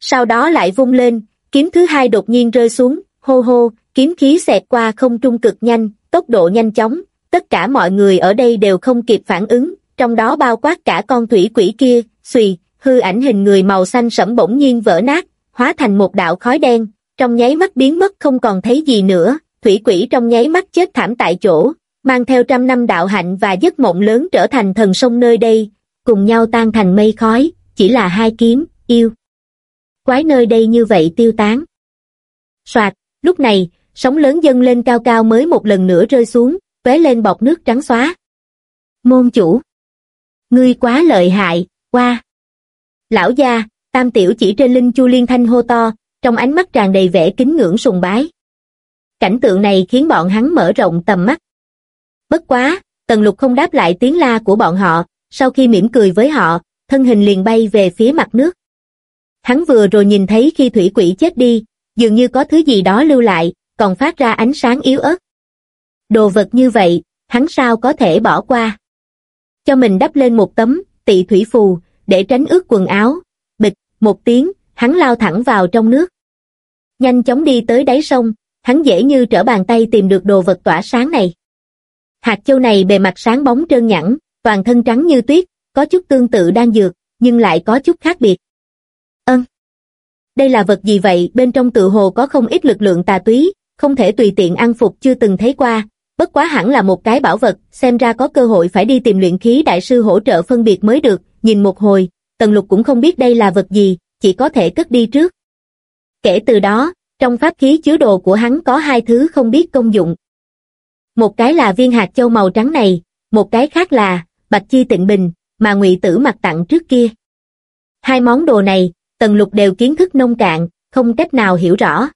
Sau đó lại vung lên, kiếm thứ hai đột nhiên rơi xuống, hô hô, kiếm khí xẹt qua không trung cực nhanh, tốc độ nhanh chóng, tất cả mọi người ở đây đều không kịp phản ứng, trong đó bao quát cả con thủy quỷ kia, xùy, hư ảnh hình người màu xanh sẫm bỗng nhiên vỡ nát, hóa thành một đạo khói đen, trong nháy mắt biến mất không còn thấy gì nữa, thủy quỷ trong nháy mắt chết thảm tại chỗ, mang theo trăm năm đạo hạnh và giấc mộng lớn trở thành thần sông nơi đây, cùng nhau tan thành mây khói, chỉ là hai kiếm, yêu. Quái nơi đây như vậy tiêu tán. Soạt, lúc này, sóng lớn dâng lên cao cao mới một lần nữa rơi xuống, vé lên bọc nước trắng xóa. Môn chủ. Ngươi quá lợi hại, qua. Lão gia, tam tiểu chỉ trên linh chu liên thanh hô to, trong ánh mắt tràn đầy vẻ kính ngưỡng sùng bái. Cảnh tượng này khiến bọn hắn mở rộng tầm mắt. Bất quá, tần lục không đáp lại tiếng la của bọn họ, sau khi mỉm cười với họ, thân hình liền bay về phía mặt nước. Hắn vừa rồi nhìn thấy khi thủy quỷ chết đi, dường như có thứ gì đó lưu lại, còn phát ra ánh sáng yếu ớt. Đồ vật như vậy, hắn sao có thể bỏ qua. Cho mình đắp lên một tấm, tị thủy phù, để tránh ướt quần áo. Bịch, một tiếng, hắn lao thẳng vào trong nước. Nhanh chóng đi tới đáy sông, hắn dễ như trở bàn tay tìm được đồ vật tỏa sáng này. Hạt châu này bề mặt sáng bóng trơn nhẵn, toàn thân trắng như tuyết, có chút tương tự đang dược, nhưng lại có chút khác biệt. Ơn! Đây là vật gì vậy? Bên trong tự hồ có không ít lực lượng tà túy, không thể tùy tiện ăn phục chưa từng thấy qua, bất quá hẳn là một cái bảo vật, xem ra có cơ hội phải đi tìm luyện khí đại sư hỗ trợ phân biệt mới được, nhìn một hồi, Tần Lục cũng không biết đây là vật gì, chỉ có thể cất đi trước. Kể từ đó, trong pháp khí chứa đồ của hắn có hai thứ không biết công dụng. Một cái là viên hạt châu màu trắng này, một cái khác là bạch chi tịnh bình, mà ngụy tử mặc tặng trước kia. Hai món đồ này, Tần Lục đều kiến thức nông cạn, không cách nào hiểu rõ.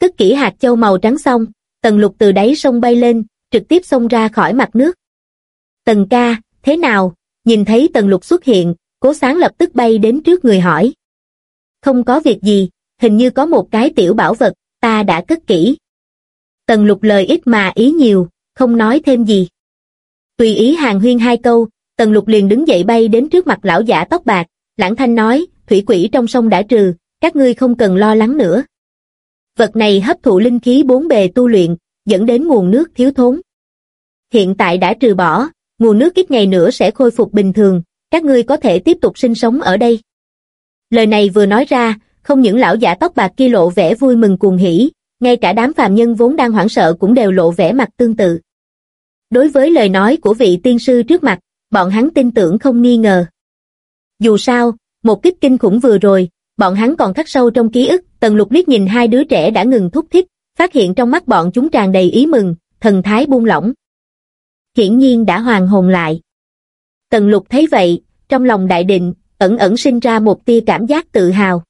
Cất kỹ hạt châu màu trắng xong, Tần Lục từ đáy sông bay lên, trực tiếp xông ra khỏi mặt nước. Tần ca, thế nào? Nhìn thấy Tần Lục xuất hiện, cố sáng lập tức bay đến trước người hỏi. Không có việc gì, hình như có một cái tiểu bảo vật, ta đã cất kỹ. Tần Lục lời ít mà ý nhiều, không nói thêm gì. Tùy ý hàng huyên hai câu, Tần Lục liền đứng dậy bay đến trước mặt lão giả tóc bạc, lãng thanh nói, thủy quỷ trong sông đã trừ, các ngươi không cần lo lắng nữa. Vật này hấp thụ linh khí bốn bề tu luyện, dẫn đến nguồn nước thiếu thốn. Hiện tại đã trừ bỏ, nguồn nước ít ngày nữa sẽ khôi phục bình thường, các ngươi có thể tiếp tục sinh sống ở đây. Lời này vừa nói ra, không những lão giả tóc bạc kia lộ vẻ vui mừng cuồng hỉ, ngay cả đám phàm nhân vốn đang hoảng sợ cũng đều lộ vẻ mặt tương tự. Đối với lời nói của vị tiên sư trước mặt, bọn hắn tin tưởng không nghi ngờ. Dù sao, một kích kinh khủng vừa rồi, bọn hắn còn khắc sâu trong ký ức, Tần Lục liếc nhìn hai đứa trẻ đã ngừng thúc thích, phát hiện trong mắt bọn chúng tràn đầy ý mừng, thần thái buông lỏng. Hiển nhiên đã hoàn hồn lại. Tần Lục thấy vậy, trong lòng đại định, ẩn ẩn sinh ra một tia cảm giác tự hào.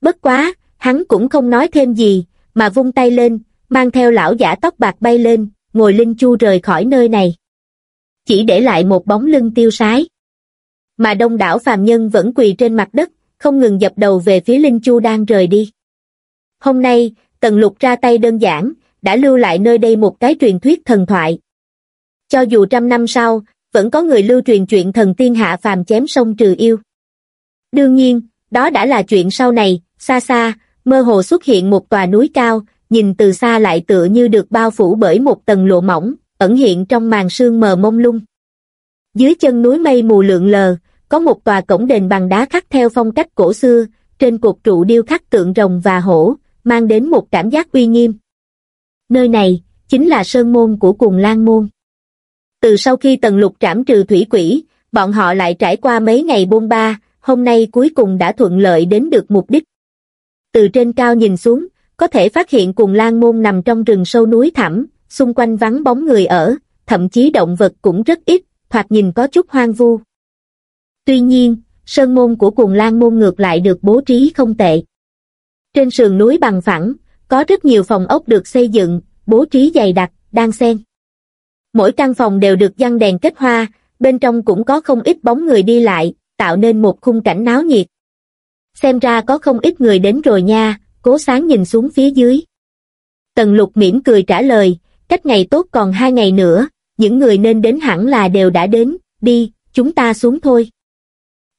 Bất quá, hắn cũng không nói thêm gì, mà vung tay lên, mang theo lão giả tóc bạc bay lên, ngồi Linh Chu rời khỏi nơi này. Chỉ để lại một bóng lưng tiêu sái. Mà đông đảo phàm nhân vẫn quỳ trên mặt đất, không ngừng dập đầu về phía Linh Chu đang rời đi. Hôm nay, Tần Lục ra tay đơn giản, đã lưu lại nơi đây một cái truyền thuyết thần thoại. Cho dù trăm năm sau, vẫn có người lưu truyền chuyện thần tiên hạ phàm chém sông trừ yêu. Đương nhiên, đó đã là chuyện sau này, xa xa, mơ hồ xuất hiện một tòa núi cao, nhìn từ xa lại tựa như được bao phủ bởi một tầng lộ mỏng, ẩn hiện trong màn sương mờ mông lung. Dưới chân núi mây mù lượn lờ, có một tòa cổng đền bằng đá khắc theo phong cách cổ xưa, trên cột trụ điêu khắc tượng rồng và hổ, mang đến một cảm giác uy nghiêm. Nơi này, chính là sơn môn của cùng lan môn. Từ sau khi tần lục trảm trừ thủy quỷ, bọn họ lại trải qua mấy ngày bôn ba, hôm nay cuối cùng đã thuận lợi đến được mục đích. Từ trên cao nhìn xuống, có thể phát hiện cùng lan môn nằm trong rừng sâu núi thẳm, xung quanh vắng bóng người ở, thậm chí động vật cũng rất ít, thoạt nhìn có chút hoang vu. Tuy nhiên, sơn môn của Cuồng lan môn ngược lại được bố trí không tệ. Trên sườn núi bằng phẳng, có rất nhiều phòng ốc được xây dựng, bố trí dày đặc, đang xen. Mỗi căn phòng đều được dăng đèn kết hoa, bên trong cũng có không ít bóng người đi lại, tạo nên một khung cảnh náo nhiệt. Xem ra có không ít người đến rồi nha, cố sáng nhìn xuống phía dưới. Tần lục mỉm cười trả lời, cách ngày tốt còn hai ngày nữa, những người nên đến hẳn là đều đã đến, đi, chúng ta xuống thôi.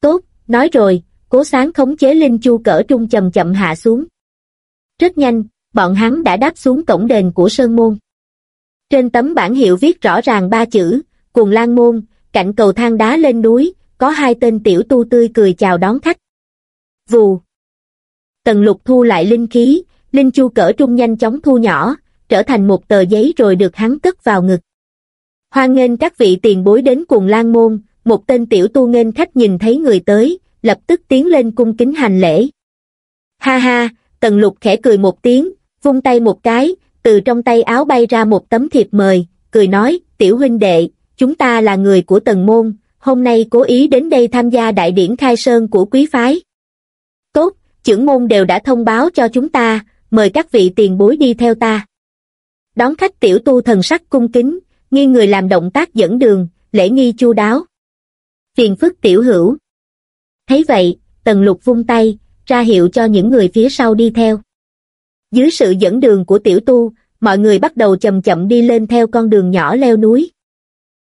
Tốt, nói rồi, cố sáng khống chế linh chu cỡ trung chậm chậm hạ xuống. Rất nhanh, bọn hắn đã đáp xuống cổng đền của Sơn Môn. Trên tấm bản hiệu viết rõ ràng ba chữ, cuồng lan môn, cạnh cầu thang đá lên núi, có hai tên tiểu tu tươi cười chào đón khách. Vù. Tần lục thu lại linh khí, linh chu cỡ trung nhanh chóng thu nhỏ, trở thành một tờ giấy rồi được hắn cất vào ngực. Hoan nghênh các vị tiền bối đến cuồng lan môn, một tên tiểu tu nghênh khách nhìn thấy người tới, lập tức tiến lên cung kính hành lễ. Ha ha, tần lục khẽ cười một tiếng, vung tay một cái, từ trong tay áo bay ra một tấm thiệp mời, cười nói, tiểu huynh đệ, chúng ta là người của tần môn, hôm nay cố ý đến đây tham gia đại điển khai sơn của quý phái. Tốt, trưởng môn đều đã thông báo cho chúng ta, mời các vị tiền bối đi theo ta. Đón khách tiểu tu thần sắc cung kính, nghi người làm động tác dẫn đường, lễ nghi chu đáo. Phiền phức tiểu hữu. Thấy vậy, tần lục vung tay, ra hiệu cho những người phía sau đi theo. Dưới sự dẫn đường của tiểu tu, mọi người bắt đầu chậm chậm đi lên theo con đường nhỏ leo núi.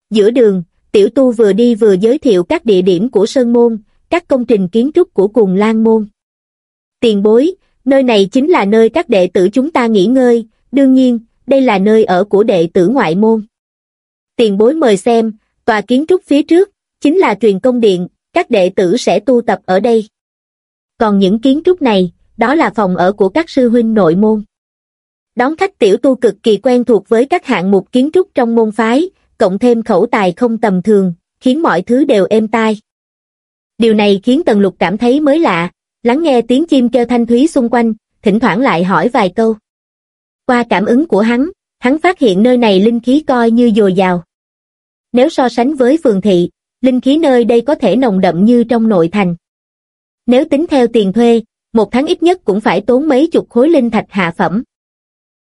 Giữa đường, tiểu tu vừa đi vừa giới thiệu các địa điểm của Sơn Môn, các công trình kiến trúc của cùng Lan Môn. Tiền bối, nơi này chính là nơi các đệ tử chúng ta nghỉ ngơi, đương nhiên, đây là nơi ở của đệ tử ngoại môn. Tiền bối mời xem, tòa kiến trúc phía trước, chính là truyền công điện, các đệ tử sẽ tu tập ở đây. Còn những kiến trúc này, đó là phòng ở của các sư huynh nội môn. Đón khách tiểu tu cực kỳ quen thuộc với các hạng mục kiến trúc trong môn phái, cộng thêm khẩu tài không tầm thường, khiến mọi thứ đều êm tai. Điều này khiến Tần Lục cảm thấy mới lạ, lắng nghe tiếng chim kêu thanh thúy xung quanh, thỉnh thoảng lại hỏi vài câu. Qua cảm ứng của hắn, hắn phát hiện nơi này linh khí coi như dồi dào. Nếu so sánh với phường thị, linh khí nơi đây có thể nồng đậm như trong nội thành. Nếu tính theo tiền thuê, một tháng ít nhất cũng phải tốn mấy chục khối linh thạch hạ phẩm.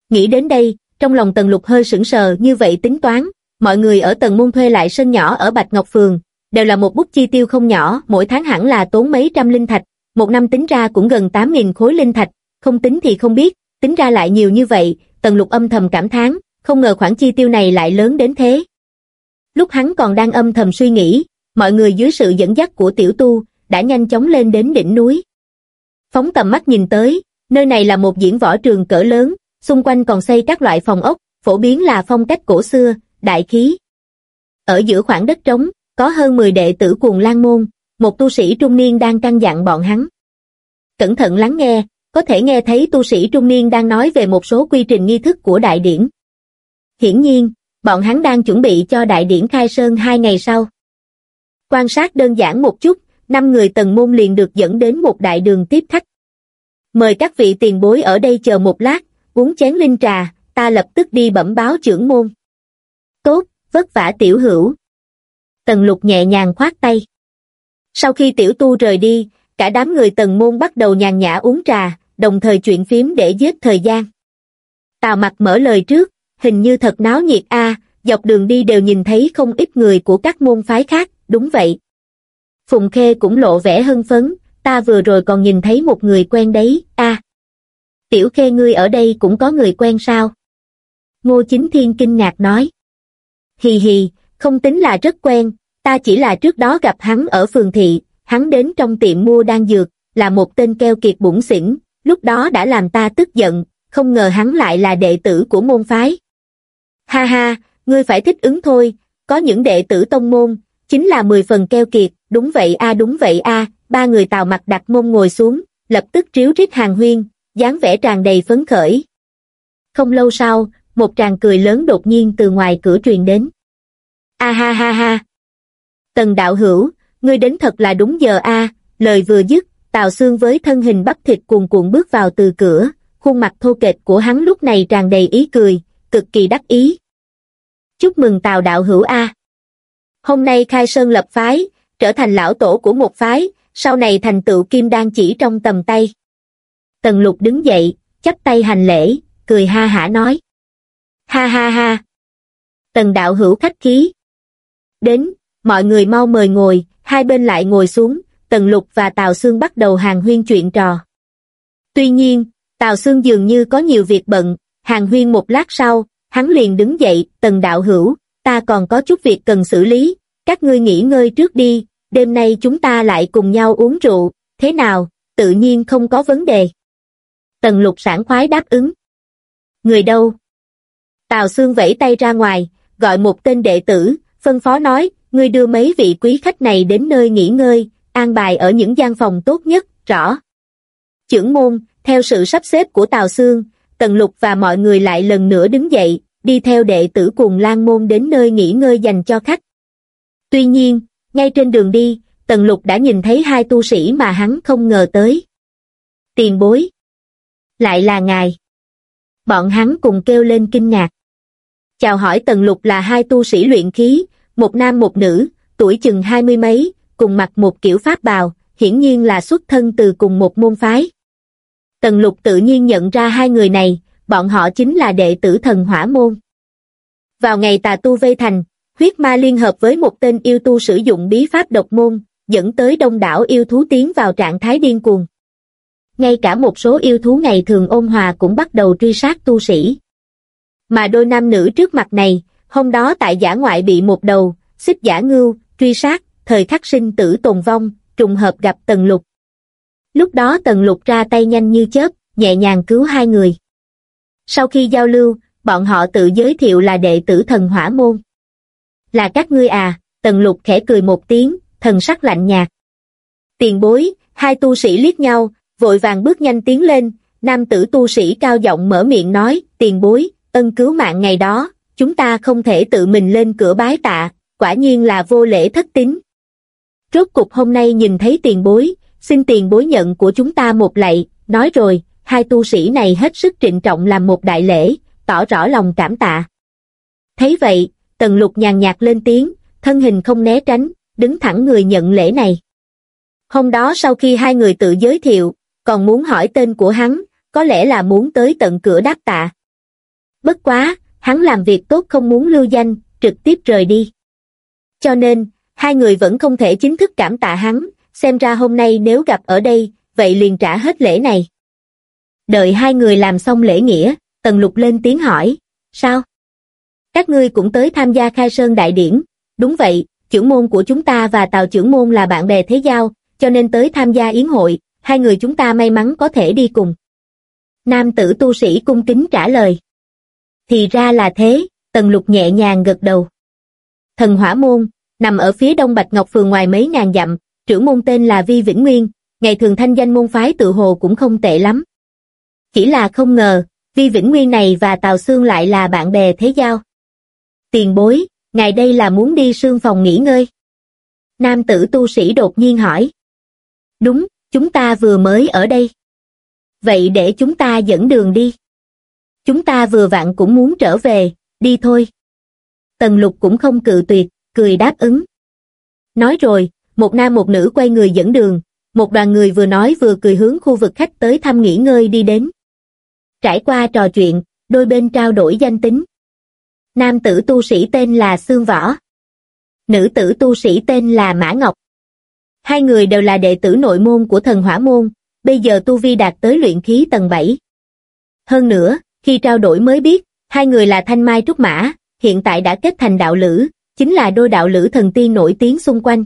Nghĩ đến đây, trong lòng Tần Lục hơi sững sờ như vậy tính toán, mọi người ở tầng môn thuê lại sân nhỏ ở Bạch Ngọc Phường, đều là một bút chi tiêu không nhỏ, mỗi tháng hẳn là tốn mấy trăm linh thạch, một năm tính ra cũng gần 8.000 khối linh thạch, không tính thì không biết, tính ra lại nhiều như vậy, Tần Lục âm thầm cảm thán, không ngờ khoản chi tiêu này lại lớn đến thế. Lúc hắn còn đang âm thầm suy nghĩ, mọi người dưới sự dẫn dắt của tiểu tu, đã nhanh chóng lên đến đỉnh núi. Phóng tầm mắt nhìn tới, nơi này là một diễn võ trường cỡ lớn, xung quanh còn xây các loại phòng ốc, phổ biến là phong cách cổ xưa, đại khí. Ở giữa khoảng đất trống, có hơn 10 đệ tử cuồng lan môn, một tu sĩ trung niên đang căn dặn bọn hắn. Cẩn thận lắng nghe, có thể nghe thấy tu sĩ trung niên đang nói về một số quy trình nghi thức của đại điển. Hiển nhiên, bọn hắn đang chuẩn bị cho đại điển khai sơn hai ngày sau. Quan sát đơn giản một chút, năm người tần môn liền được dẫn đến một đại đường tiếp khách. Mời các vị tiền bối ở đây chờ một lát, uống chén linh trà, ta lập tức đi bẩm báo trưởng môn. Tốt, vất vả tiểu hữu. Tần lục nhẹ nhàng khoát tay. Sau khi tiểu tu rời đi, cả đám người tần môn bắt đầu nhàn nhã uống trà, đồng thời chuyện phím để giết thời gian. Tào mặt mở lời trước, hình như thật náo nhiệt a dọc đường đi đều nhìn thấy không ít người của các môn phái khác, đúng vậy. Phùng Khê cũng lộ vẻ hân phấn, ta vừa rồi còn nhìn thấy một người quen đấy, a Tiểu Khê ngươi ở đây cũng có người quen sao? Ngô Chính Thiên kinh ngạc nói. Hì hì, không tính là rất quen, ta chỉ là trước đó gặp hắn ở phường thị, hắn đến trong tiệm mua đan dược, là một tên keo kiệt bụng xỉn, lúc đó đã làm ta tức giận, không ngờ hắn lại là đệ tử của môn phái. Ha ha, ngươi phải thích ứng thôi, có những đệ tử tông môn, chính là 10 phần keo kiệt, đúng vậy a đúng vậy a ba người tào mặt đặt mông ngồi xuống, lập tức tríu rít hàng huyên, dáng vẻ tràn đầy phấn khởi. Không lâu sau, một tràng cười lớn đột nhiên từ ngoài cửa truyền đến. A ha ha ha. Tần đạo hữu, ngươi đến thật là đúng giờ a lời vừa dứt, Tào Xương với thân hình bắp thịt cuồn cuộn bước vào từ cửa, khuôn mặt thô kệch của hắn lúc này tràn đầy ý cười, cực kỳ đắc ý. Chúc mừng Tào đạo hữu A. Hôm nay khai sơn lập phái, trở thành lão tổ của một phái, sau này thành tựu kim đan chỉ trong tầm tay. Tần lục đứng dậy, chắp tay hành lễ, cười ha hả nói. Ha ha ha. Tần đạo hữu khách khí. Đến, mọi người mau mời ngồi, hai bên lại ngồi xuống, Tần Lục và Tào Sương bắt đầu hàng huyên chuyện trò. Tuy nhiên, Tào Sương dường như có nhiều việc bận, hàng huyên một lát sau, hắn liền đứng dậy, Tần Đạo Hữu, ta còn có chút việc cần xử lý, các ngươi nghỉ ngơi trước đi, đêm nay chúng ta lại cùng nhau uống rượu, thế nào, tự nhiên không có vấn đề. Tần Lục sảng khoái đáp ứng. Người đâu? Tào Sương vẫy tay ra ngoài, gọi một tên đệ tử, phân phó nói, ngươi đưa mấy vị quý khách này đến nơi nghỉ ngơi, an bài ở những gian phòng tốt nhất, rõ. Chưởng môn, theo sự sắp xếp của Tào Sương, Tần Lục và mọi người lại lần nữa đứng dậy, đi theo đệ tử cùng Lan Môn đến nơi nghỉ ngơi dành cho khách. Tuy nhiên, ngay trên đường đi, Tần Lục đã nhìn thấy hai tu sĩ mà hắn không ngờ tới. Tiền bối. Lại là ngài. Bọn hắn cùng kêu lên kinh ngạc. Chào hỏi Tần Lục là hai tu sĩ luyện khí, một nam một nữ, tuổi chừng hai mươi mấy, cùng mặc một kiểu pháp bào, hiển nhiên là xuất thân từ cùng một môn phái. Tần lục tự nhiên nhận ra hai người này, bọn họ chính là đệ tử thần hỏa môn. Vào ngày tà tu vây thành, huyết ma liên hợp với một tên yêu tu sử dụng bí pháp độc môn, dẫn tới đông đảo yêu thú tiến vào trạng thái điên cuồng. Ngay cả một số yêu thú ngày thường ôn hòa cũng bắt đầu truy sát tu sĩ. Mà đôi nam nữ trước mặt này, hôm đó tại giả ngoại bị một đầu, xích giả ngưu, truy sát, thời khắc sinh tử tồn vong, trùng hợp gặp Tần Lục. Lúc đó Tần Lục ra tay nhanh như chớp, nhẹ nhàng cứu hai người. Sau khi giao lưu, bọn họ tự giới thiệu là đệ tử thần hỏa môn. Là các ngươi à, Tần Lục khẽ cười một tiếng, thần sắc lạnh nhạt. Tiền bối, hai tu sĩ liếc nhau, vội vàng bước nhanh tiến lên, nam tử tu sĩ cao giọng mở miệng nói, tiền bối, ân cứu mạng ngày đó, chúng ta không thể tự mình lên cửa bái tạ, quả nhiên là vô lễ thất tín. Rốt cục hôm nay nhìn thấy tiền bối, xin tiền bối nhận của chúng ta một lạy, nói rồi, hai tu sĩ này hết sức trịnh trọng làm một đại lễ, tỏ rõ lòng cảm tạ. Thấy vậy, tần lục nhàn nhạt lên tiếng, thân hình không né tránh, đứng thẳng người nhận lễ này. Hôm đó sau khi hai người tự giới thiệu, còn muốn hỏi tên của hắn, có lẽ là muốn tới tận cửa đáp tạ. Bất quá, hắn làm việc tốt không muốn lưu danh, trực tiếp rời đi. Cho nên, hai người vẫn không thể chính thức cảm tạ hắn, xem ra hôm nay nếu gặp ở đây, vậy liền trả hết lễ này. Đợi hai người làm xong lễ nghĩa, Tần Lục lên tiếng hỏi, sao? Các ngươi cũng tới tham gia khai sơn đại điển, đúng vậy, trưởng môn của chúng ta và Tào trưởng môn là bạn bè thế giao, cho nên tới tham gia yến hội, hai người chúng ta may mắn có thể đi cùng. Nam tử tu sĩ cung kính trả lời. Thì ra là thế, Tần Lục nhẹ nhàng gật đầu. Thần hỏa môn, nằm ở phía đông Bạch Ngọc phường ngoài mấy ngàn dặm, trưởng môn tên là Vi Vĩnh Nguyên, ngày thường thanh danh môn phái tự hồ cũng không tệ lắm. Chỉ là không ngờ, Vi Vĩnh Nguyên này và Tào Sương lại là bạn bè thế giao. Tiền bối, ngày đây là muốn đi sương phòng nghỉ ngơi. Nam tử tu sĩ đột nhiên hỏi. Đúng, chúng ta vừa mới ở đây. Vậy để chúng ta dẫn đường đi. Chúng ta vừa vặn cũng muốn trở về, đi thôi. Tần lục cũng không cự tuyệt, cười đáp ứng. Nói rồi, một nam một nữ quay người dẫn đường, một đoàn người vừa nói vừa cười hướng khu vực khách tới thăm nghỉ ngơi đi đến. Trải qua trò chuyện, đôi bên trao đổi danh tính. Nam tử tu sĩ tên là Sương Võ. Nữ tử tu sĩ tên là Mã Ngọc. Hai người đều là đệ tử nội môn của thần hỏa môn, bây giờ tu vi đạt tới luyện khí tầng 7. Hơn nữa, khi trao đổi mới biết, hai người là Thanh Mai Trúc Mã, hiện tại đã kết thành đạo lữ, chính là đôi đạo lữ thần tiên nổi tiếng xung quanh.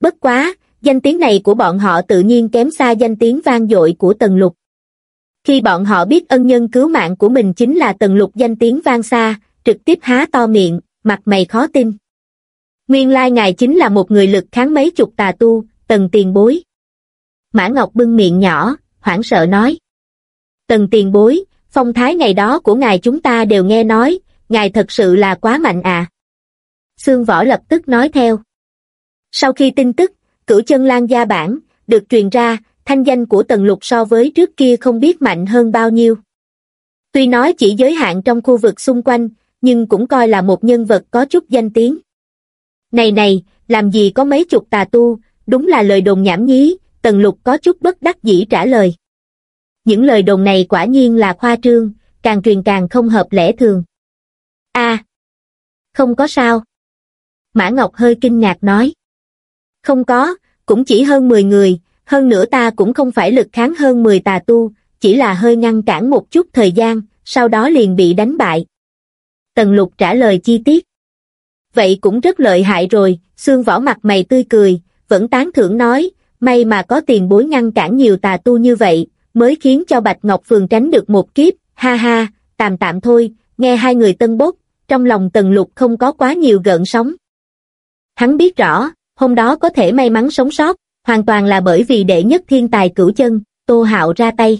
Bất quá, danh tiếng này của bọn họ tự nhiên kém xa danh tiếng vang dội của Tần Lục. Khi bọn họ biết ân nhân cứu mạng của mình chính là Tần Lục danh tiếng vang xa, trực tiếp há to miệng, mặt mày khó tin. Nguyên lai ngài chính là một người lực kháng mấy chục tà tu, Tần Tiền Bối. Mã Ngọc bưng miệng nhỏ, hoảng sợ nói. Tần Tiền Bối, phong thái ngày đó của ngài chúng ta đều nghe nói, ngài thật sự là quá mạnh à. Sương Võ lập tức nói theo. Sau khi tin tức, cửu chân lan gia bản, được truyền ra, thanh danh của Tần Lục so với trước kia không biết mạnh hơn bao nhiêu. Tuy nói chỉ giới hạn trong khu vực xung quanh, nhưng cũng coi là một nhân vật có chút danh tiếng. Này này, làm gì có mấy chục tà tu, đúng là lời đồn nhảm nhí, Tần Lục có chút bất đắc dĩ trả lời. Những lời đồn này quả nhiên là khoa trương, càng truyền càng không hợp lẽ thường. a không có sao. Mã Ngọc hơi kinh ngạc nói. Không có, cũng chỉ hơn 10 người, hơn nữa ta cũng không phải lực kháng hơn 10 tà tu, chỉ là hơi ngăn cản một chút thời gian, sau đó liền bị đánh bại. Tần lục trả lời chi tiết. Vậy cũng rất lợi hại rồi, xương võ mặt mày tươi cười, vẫn tán thưởng nói, may mà có tiền bối ngăn cản nhiều tà tu như vậy, mới khiến cho Bạch Ngọc Phường tránh được một kiếp, ha ha, tạm tạm thôi, nghe hai người tân bốc, trong lòng tần lục không có quá nhiều gợn sóng. Hắn biết rõ, hôm đó có thể may mắn sống sót, hoàn toàn là bởi vì đệ nhất thiên tài cửu chân, Tô Hạo ra tay.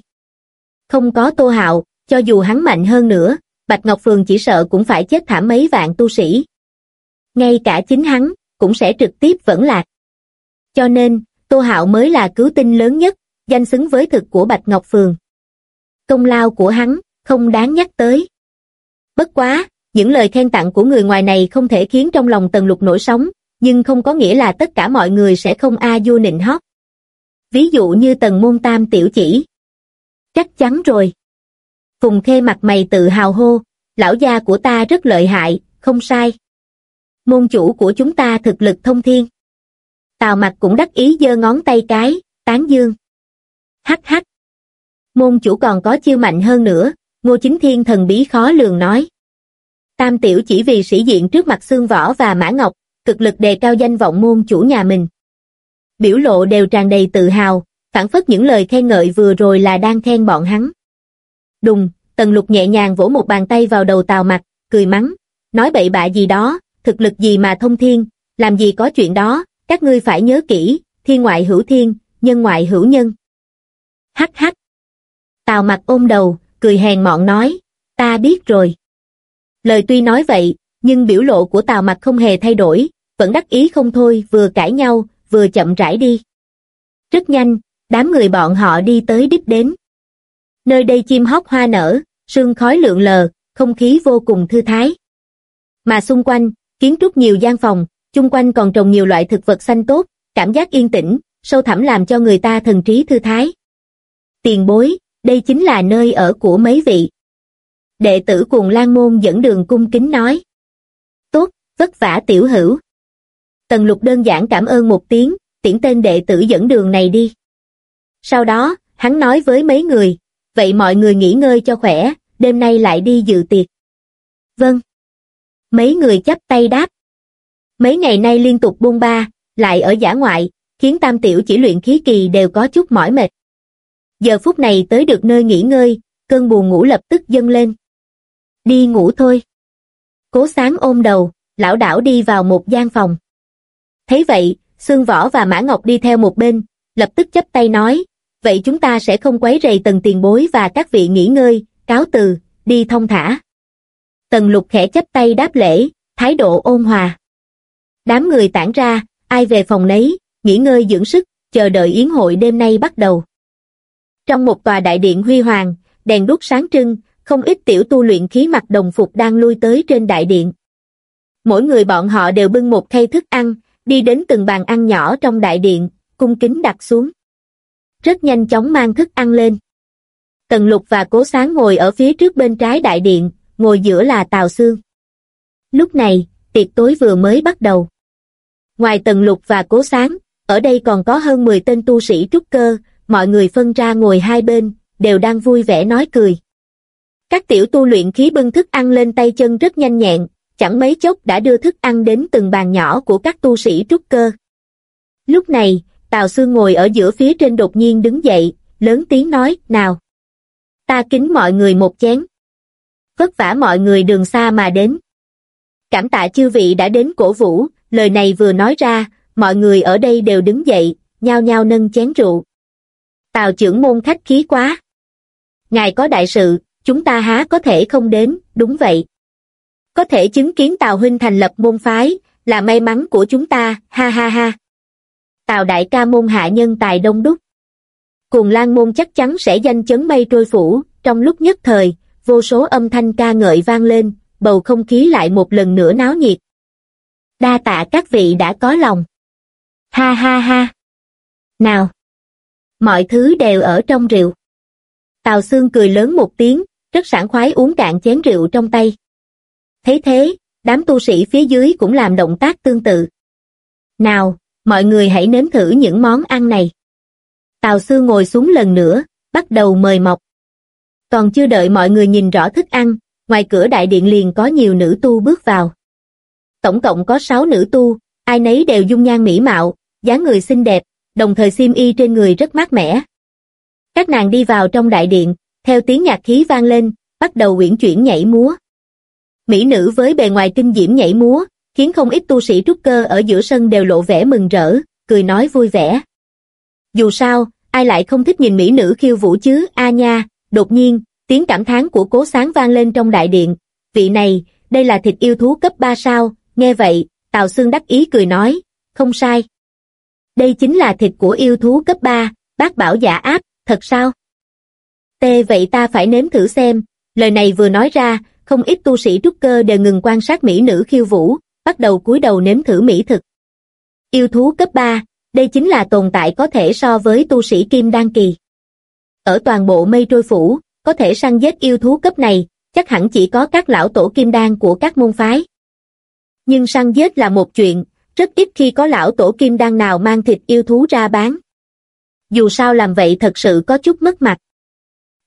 Không có Tô Hạo, cho dù hắn mạnh hơn nữa, Bạch Ngọc Phường chỉ sợ cũng phải chết thảm mấy vạn tu sĩ. Ngay cả chính hắn, cũng sẽ trực tiếp vẫn lạc. Cho nên, Tô Hạo mới là cứu tinh lớn nhất, danh xứng với thực của Bạch Ngọc Phường. Công lao của hắn, không đáng nhắc tới. Bất quá, những lời khen tặng của người ngoài này không thể khiến trong lòng Tần Lục nổi sóng, nhưng không có nghĩa là tất cả mọi người sẽ không a du nịnh hót. Ví dụ như Tần Môn Tam tiểu chỉ. Chắc chắn rồi. Phùng Khê mặt mày tự hào hô, lão gia của ta rất lợi hại, không sai. Môn chủ của chúng ta thực lực thông thiên. Tào mặt cũng đắc ý giơ ngón tay cái, tán dương. Hắc hắc. Môn chủ còn có chiêu mạnh hơn nữa, ngô chính thiên thần bí khó lường nói. Tam tiểu chỉ vì sĩ diện trước mặt xương võ và mã ngọc, cực lực đề cao danh vọng môn chủ nhà mình. Biểu lộ đều tràn đầy tự hào, phản phất những lời khen ngợi vừa rồi là đang khen bọn hắn. Đùng, tần lục nhẹ nhàng vỗ một bàn tay vào đầu tào Mặc, cười mắng, nói bậy bạ gì đó, thực lực gì mà thông thiên, làm gì có chuyện đó, các ngươi phải nhớ kỹ, thiên ngoại hữu thiên, nhân ngoại hữu nhân. Hắc hắc. Tào Mặc ôm đầu, cười hèn mọn nói, ta biết rồi. Lời tuy nói vậy, nhưng biểu lộ của Tào Mặc không hề thay đổi, vẫn đắc ý không thôi, vừa cãi nhau, vừa chậm rãi đi. Rất nhanh, đám người bọn họ đi tới đích đến. Nơi đây chim hót hoa nở, sương khói lượn lờ, không khí vô cùng thư thái. Mà xung quanh, kiến trúc nhiều gian phòng, chung quanh còn trồng nhiều loại thực vật xanh tốt, cảm giác yên tĩnh, sâu thẳm làm cho người ta thần trí thư thái. Tiền bối, đây chính là nơi ở của mấy vị. Đệ tử cùng Lan Môn dẫn đường cung kính nói. Tốt, vất vả tiểu hữu. Tần lục đơn giản cảm ơn một tiếng, tiễn tên đệ tử dẫn đường này đi. Sau đó, hắn nói với mấy người, vậy mọi người nghỉ ngơi cho khỏe, đêm nay lại đi dự tiệc. Vâng. Mấy người chấp tay đáp. Mấy ngày nay liên tục buông ba, lại ở giả ngoại, khiến tam tiểu chỉ luyện khí kỳ đều có chút mỏi mệt. Giờ phút này tới được nơi nghỉ ngơi, cơn buồn ngủ lập tức dâng lên. Đi ngủ thôi. Cố sáng ôm đầu, lão đảo đi vào một gian phòng. Thấy vậy, Sương Võ và Mã Ngọc đi theo một bên, lập tức chấp tay nói, vậy chúng ta sẽ không quấy rầy tần tiền bối và các vị nghỉ ngơi, cáo từ, đi thông thả. Tần lục khẽ chấp tay đáp lễ, thái độ ôn hòa. Đám người tản ra, ai về phòng nấy, nghỉ ngơi dưỡng sức, chờ đợi yến hội đêm nay bắt đầu. Trong một tòa đại điện huy hoàng, đèn đuốc sáng trưng, không ít tiểu tu luyện khí mặc đồng phục đang lui tới trên đại điện. Mỗi người bọn họ đều bưng một khay thức ăn, đi đến từng bàn ăn nhỏ trong đại điện, cung kính đặt xuống. Rất nhanh chóng mang thức ăn lên. Tần Lục và Cố Sáng ngồi ở phía trước bên trái đại điện, ngồi giữa là Tào Sương. Lúc này, tiệc tối vừa mới bắt đầu. Ngoài Tần Lục và Cố Sáng, ở đây còn có hơn 10 tên tu sĩ trúc cơ, mọi người phân ra ngồi hai bên, đều đang vui vẻ nói cười. Các tiểu tu luyện khí bưng thức ăn lên tay chân rất nhanh nhẹn, chẳng mấy chốc đã đưa thức ăn đến từng bàn nhỏ của các tu sĩ trúc cơ. Lúc này, Tào Sương ngồi ở giữa phía trên đột nhiên đứng dậy, lớn tiếng nói, nào. Ta kính mọi người một chén. Vất vả mọi người đường xa mà đến. Cảm tạ chư vị đã đến cổ vũ, lời này vừa nói ra, mọi người ở đây đều đứng dậy, nhao nhao nâng chén rượu. Tào trưởng môn khách khí quá. Ngài có đại sự, chúng ta há có thể không đến, đúng vậy. Có thể chứng kiến Tào Huynh thành lập môn phái, là may mắn của chúng ta, ha ha ha. Tào đại ca môn hạ nhân tài đông đúc. Cùng lan môn chắc chắn sẽ danh chấn mây trôi phủ, trong lúc nhất thời, vô số âm thanh ca ngợi vang lên, bầu không khí lại một lần nữa náo nhiệt. Đa tạ các vị đã có lòng. Ha ha ha. Nào. Mọi thứ đều ở trong rượu. Tào Sương cười lớn một tiếng, rất sảng khoái uống cạn chén rượu trong tay. Thấy thế, đám tu sĩ phía dưới cũng làm động tác tương tự. Nào, mọi người hãy nếm thử những món ăn này. Tào sư ngồi xuống lần nữa, bắt đầu mời mọc. Còn chưa đợi mọi người nhìn rõ thức ăn, ngoài cửa đại điện liền có nhiều nữ tu bước vào. Tổng cộng có 6 nữ tu, ai nấy đều dung nhan mỹ mạo, dáng người xinh đẹp, đồng thời xiêm y trên người rất mát mẻ. Các nàng đi vào trong đại điện, theo tiếng nhạc khí vang lên, bắt đầu uyển chuyển nhảy múa. Mỹ nữ với bề ngoài kinh diễm nhảy múa, khiến không ít tu sĩ trúc cơ ở giữa sân đều lộ vẻ mừng rỡ, cười nói vui vẻ. Dù sao, ai lại không thích nhìn mỹ nữ khiêu vũ chứ, a nha, đột nhiên, tiếng cảm thán của cố sáng vang lên trong đại điện. Vị này, đây là thịt yêu thú cấp 3 sao, nghe vậy, Tào Sương đắc ý cười nói, không sai. Đây chính là thịt của yêu thú cấp 3, bác bảo giả áp, thật sao? Tê vậy ta phải nếm thử xem, lời này vừa nói ra, không ít tu sĩ trúc cơ đều ngừng quan sát mỹ nữ khiêu vũ, bắt đầu cúi đầu nếm thử mỹ thực. Yêu thú cấp 3, đây chính là tồn tại có thể so với tu sĩ kim đan kỳ. Ở toàn bộ mây trôi phủ, có thể săn giết yêu thú cấp này, chắc hẳn chỉ có các lão tổ kim đan của các môn phái. Nhưng săn giết là một chuyện, rất ít khi có lão tổ kim đan nào mang thịt yêu thú ra bán. Dù sao làm vậy thật sự có chút mất mặt.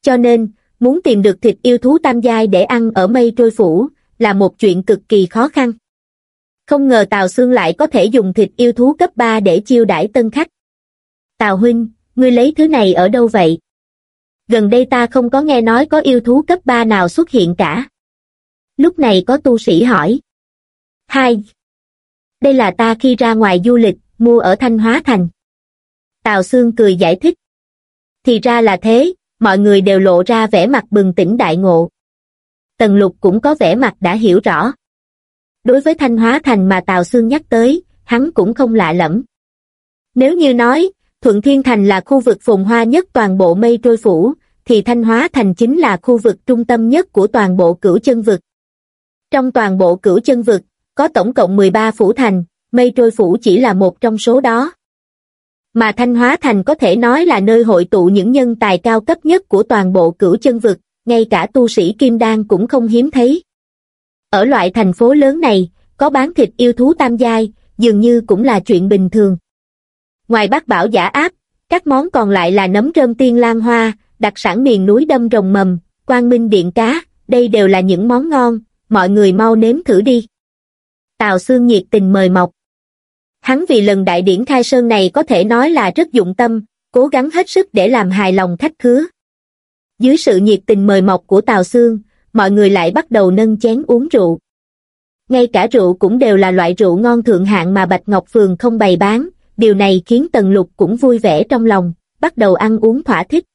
Cho nên, muốn tìm được thịt yêu thú tam giai để ăn ở mây trôi phủ, là một chuyện cực kỳ khó khăn. Không ngờ Tào Sương lại có thể dùng thịt yêu thú cấp 3 để chiêu đãi tân khách. Tào huynh, ngươi lấy thứ này ở đâu vậy? Gần đây ta không có nghe nói có yêu thú cấp 3 nào xuất hiện cả. Lúc này có tu sĩ hỏi. Hai. Đây là ta khi ra ngoài du lịch, mua ở Thanh Hóa Thành. Tào Sương cười giải thích. Thì ra là thế, mọi người đều lộ ra vẻ mặt bừng tỉnh đại ngộ. Tần lục cũng có vẻ mặt đã hiểu rõ. Đối với Thanh Hóa Thành mà Tào Sương nhắc tới, hắn cũng không lạ lẫm. Nếu như nói, Thuận Thiên Thành là khu vực phồn hoa nhất toàn bộ mây trôi phủ, thì Thanh Hóa Thành chính là khu vực trung tâm nhất của toàn bộ cửu chân vực. Trong toàn bộ cửu chân vực, có tổng cộng 13 phủ thành, mây trôi phủ chỉ là một trong số đó. Mà Thanh Hóa Thành có thể nói là nơi hội tụ những nhân tài cao cấp nhất của toàn bộ cửu chân vực, ngay cả tu sĩ Kim Đan cũng không hiếm thấy. Ở loại thành phố lớn này, có bán thịt yêu thú tam giai, dường như cũng là chuyện bình thường. Ngoài bát bảo giả áp, các món còn lại là nấm rơm tiên lan hoa, đặc sản miền núi đâm rồng mầm, quang minh điện cá, đây đều là những món ngon, mọi người mau nếm thử đi. Tào Sương nhiệt tình mời mọc. Hắn vì lần đại điển khai sơn này có thể nói là rất dụng tâm, cố gắng hết sức để làm hài lòng khách khứa. Dưới sự nhiệt tình mời mọc của Tào Sương, mọi người lại bắt đầu nâng chén uống rượu. Ngay cả rượu cũng đều là loại rượu ngon thượng hạng mà Bạch Ngọc Phường không bày bán, điều này khiến Tần Lục cũng vui vẻ trong lòng, bắt đầu ăn uống thỏa thích.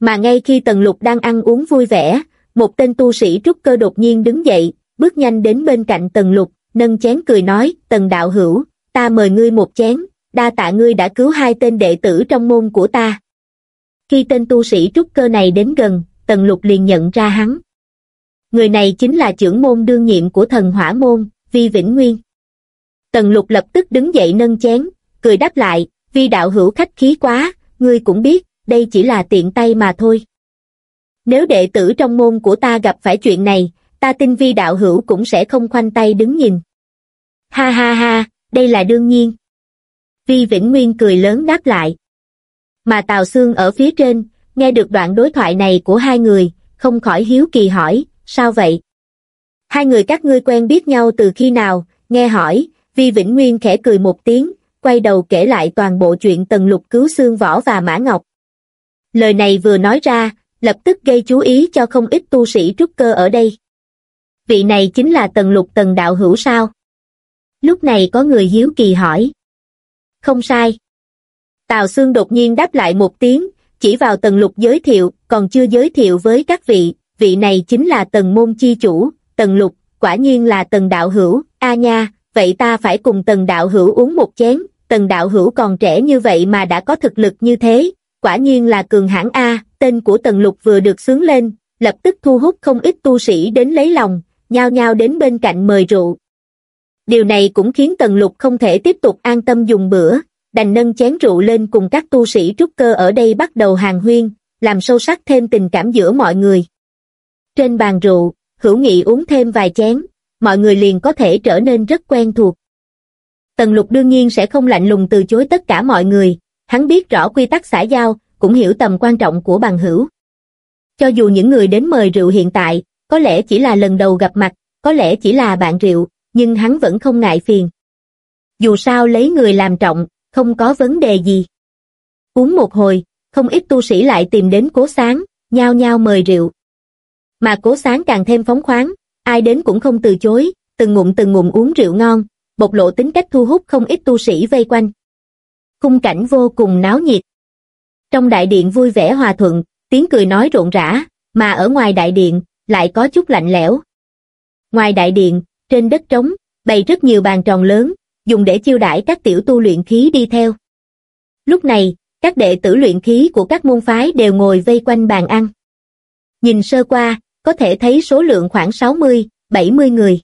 Mà ngay khi Tần Lục đang ăn uống vui vẻ, một tên tu sĩ trúc cơ đột nhiên đứng dậy, bước nhanh đến bên cạnh Tần Lục, nâng chén cười nói, Tần Đạo Hữu, ta mời ngươi một chén, đa tạ ngươi đã cứu hai tên đệ tử trong môn của ta. Khi tên tu sĩ trúc cơ này đến gần, Tần Lục liền nhận ra hắn. Người này chính là trưởng môn đương nhiệm của thần hỏa môn, Vi Vĩnh Nguyên. Tần Lục lập tức đứng dậy nâng chén, cười đáp lại, Vi đạo hữu khách khí quá, ngươi cũng biết, đây chỉ là tiện tay mà thôi. Nếu đệ tử trong môn của ta gặp phải chuyện này, ta tin vi đạo hữu cũng sẽ không khoanh tay đứng nhìn. Ha ha ha, đây là đương nhiên. Vi Vĩnh Nguyên cười lớn đáp lại. Mà Tào Sương ở phía trên, nghe được đoạn đối thoại này của hai người, không khỏi hiếu kỳ hỏi, sao vậy? Hai người các ngươi quen biết nhau từ khi nào, nghe hỏi, Vi Vĩnh Nguyên khẽ cười một tiếng, quay đầu kể lại toàn bộ chuyện tần lục cứu xương võ và mã ngọc. Lời này vừa nói ra, lập tức gây chú ý cho không ít tu sĩ trúc cơ ở đây. Vị này chính là tần lục tần đạo hữu sao? Lúc này có người hiếu kỳ hỏi. Không sai. Tào Sương đột nhiên đáp lại một tiếng, chỉ vào tần lục giới thiệu, còn chưa giới thiệu với các vị, vị này chính là tần môn chi chủ, tần lục, quả nhiên là tần đạo hữu, a nha, vậy ta phải cùng tần đạo hữu uống một chén, tần đạo hữu còn trẻ như vậy mà đã có thực lực như thế, quả nhiên là cường hãn A, tên của tần lục vừa được sướng lên, lập tức thu hút không ít tu sĩ đến lấy lòng, nhao nhao đến bên cạnh mời rượu. Điều này cũng khiến tần lục không thể tiếp tục an tâm dùng bữa, đành nâng chén rượu lên cùng các tu sĩ trúc cơ ở đây bắt đầu hàng huyên, làm sâu sắc thêm tình cảm giữa mọi người. Trên bàn rượu, hữu nghị uống thêm vài chén, mọi người liền có thể trở nên rất quen thuộc. Tần lục đương nhiên sẽ không lạnh lùng từ chối tất cả mọi người, hắn biết rõ quy tắc xã giao, cũng hiểu tầm quan trọng của bằng hữu. Cho dù những người đến mời rượu hiện tại, có lẽ chỉ là lần đầu gặp mặt, có lẽ chỉ là bạn rượu, nhưng hắn vẫn không ngại phiền. Dù sao lấy người làm trọng, không có vấn đề gì. Uống một hồi, không ít tu sĩ lại tìm đến cố sáng, nhao nhao mời rượu. Mà cố sáng càng thêm phóng khoáng, ai đến cũng không từ chối, từng ngụm từng ngụm uống rượu ngon, bộc lộ tính cách thu hút không ít tu sĩ vây quanh. Khung cảnh vô cùng náo nhiệt. Trong đại điện vui vẻ hòa thuận, tiếng cười nói rộn rã, mà ở ngoài đại điện, lại có chút lạnh lẽo. Ngoài đại điện, trên đất trống, bày rất nhiều bàn tròn lớn, dùng để chiêu đãi các tiểu tu luyện khí đi theo. Lúc này, các đệ tử luyện khí của các môn phái đều ngồi vây quanh bàn ăn. Nhìn sơ qua, có thể thấy số lượng khoảng 60, 70 người.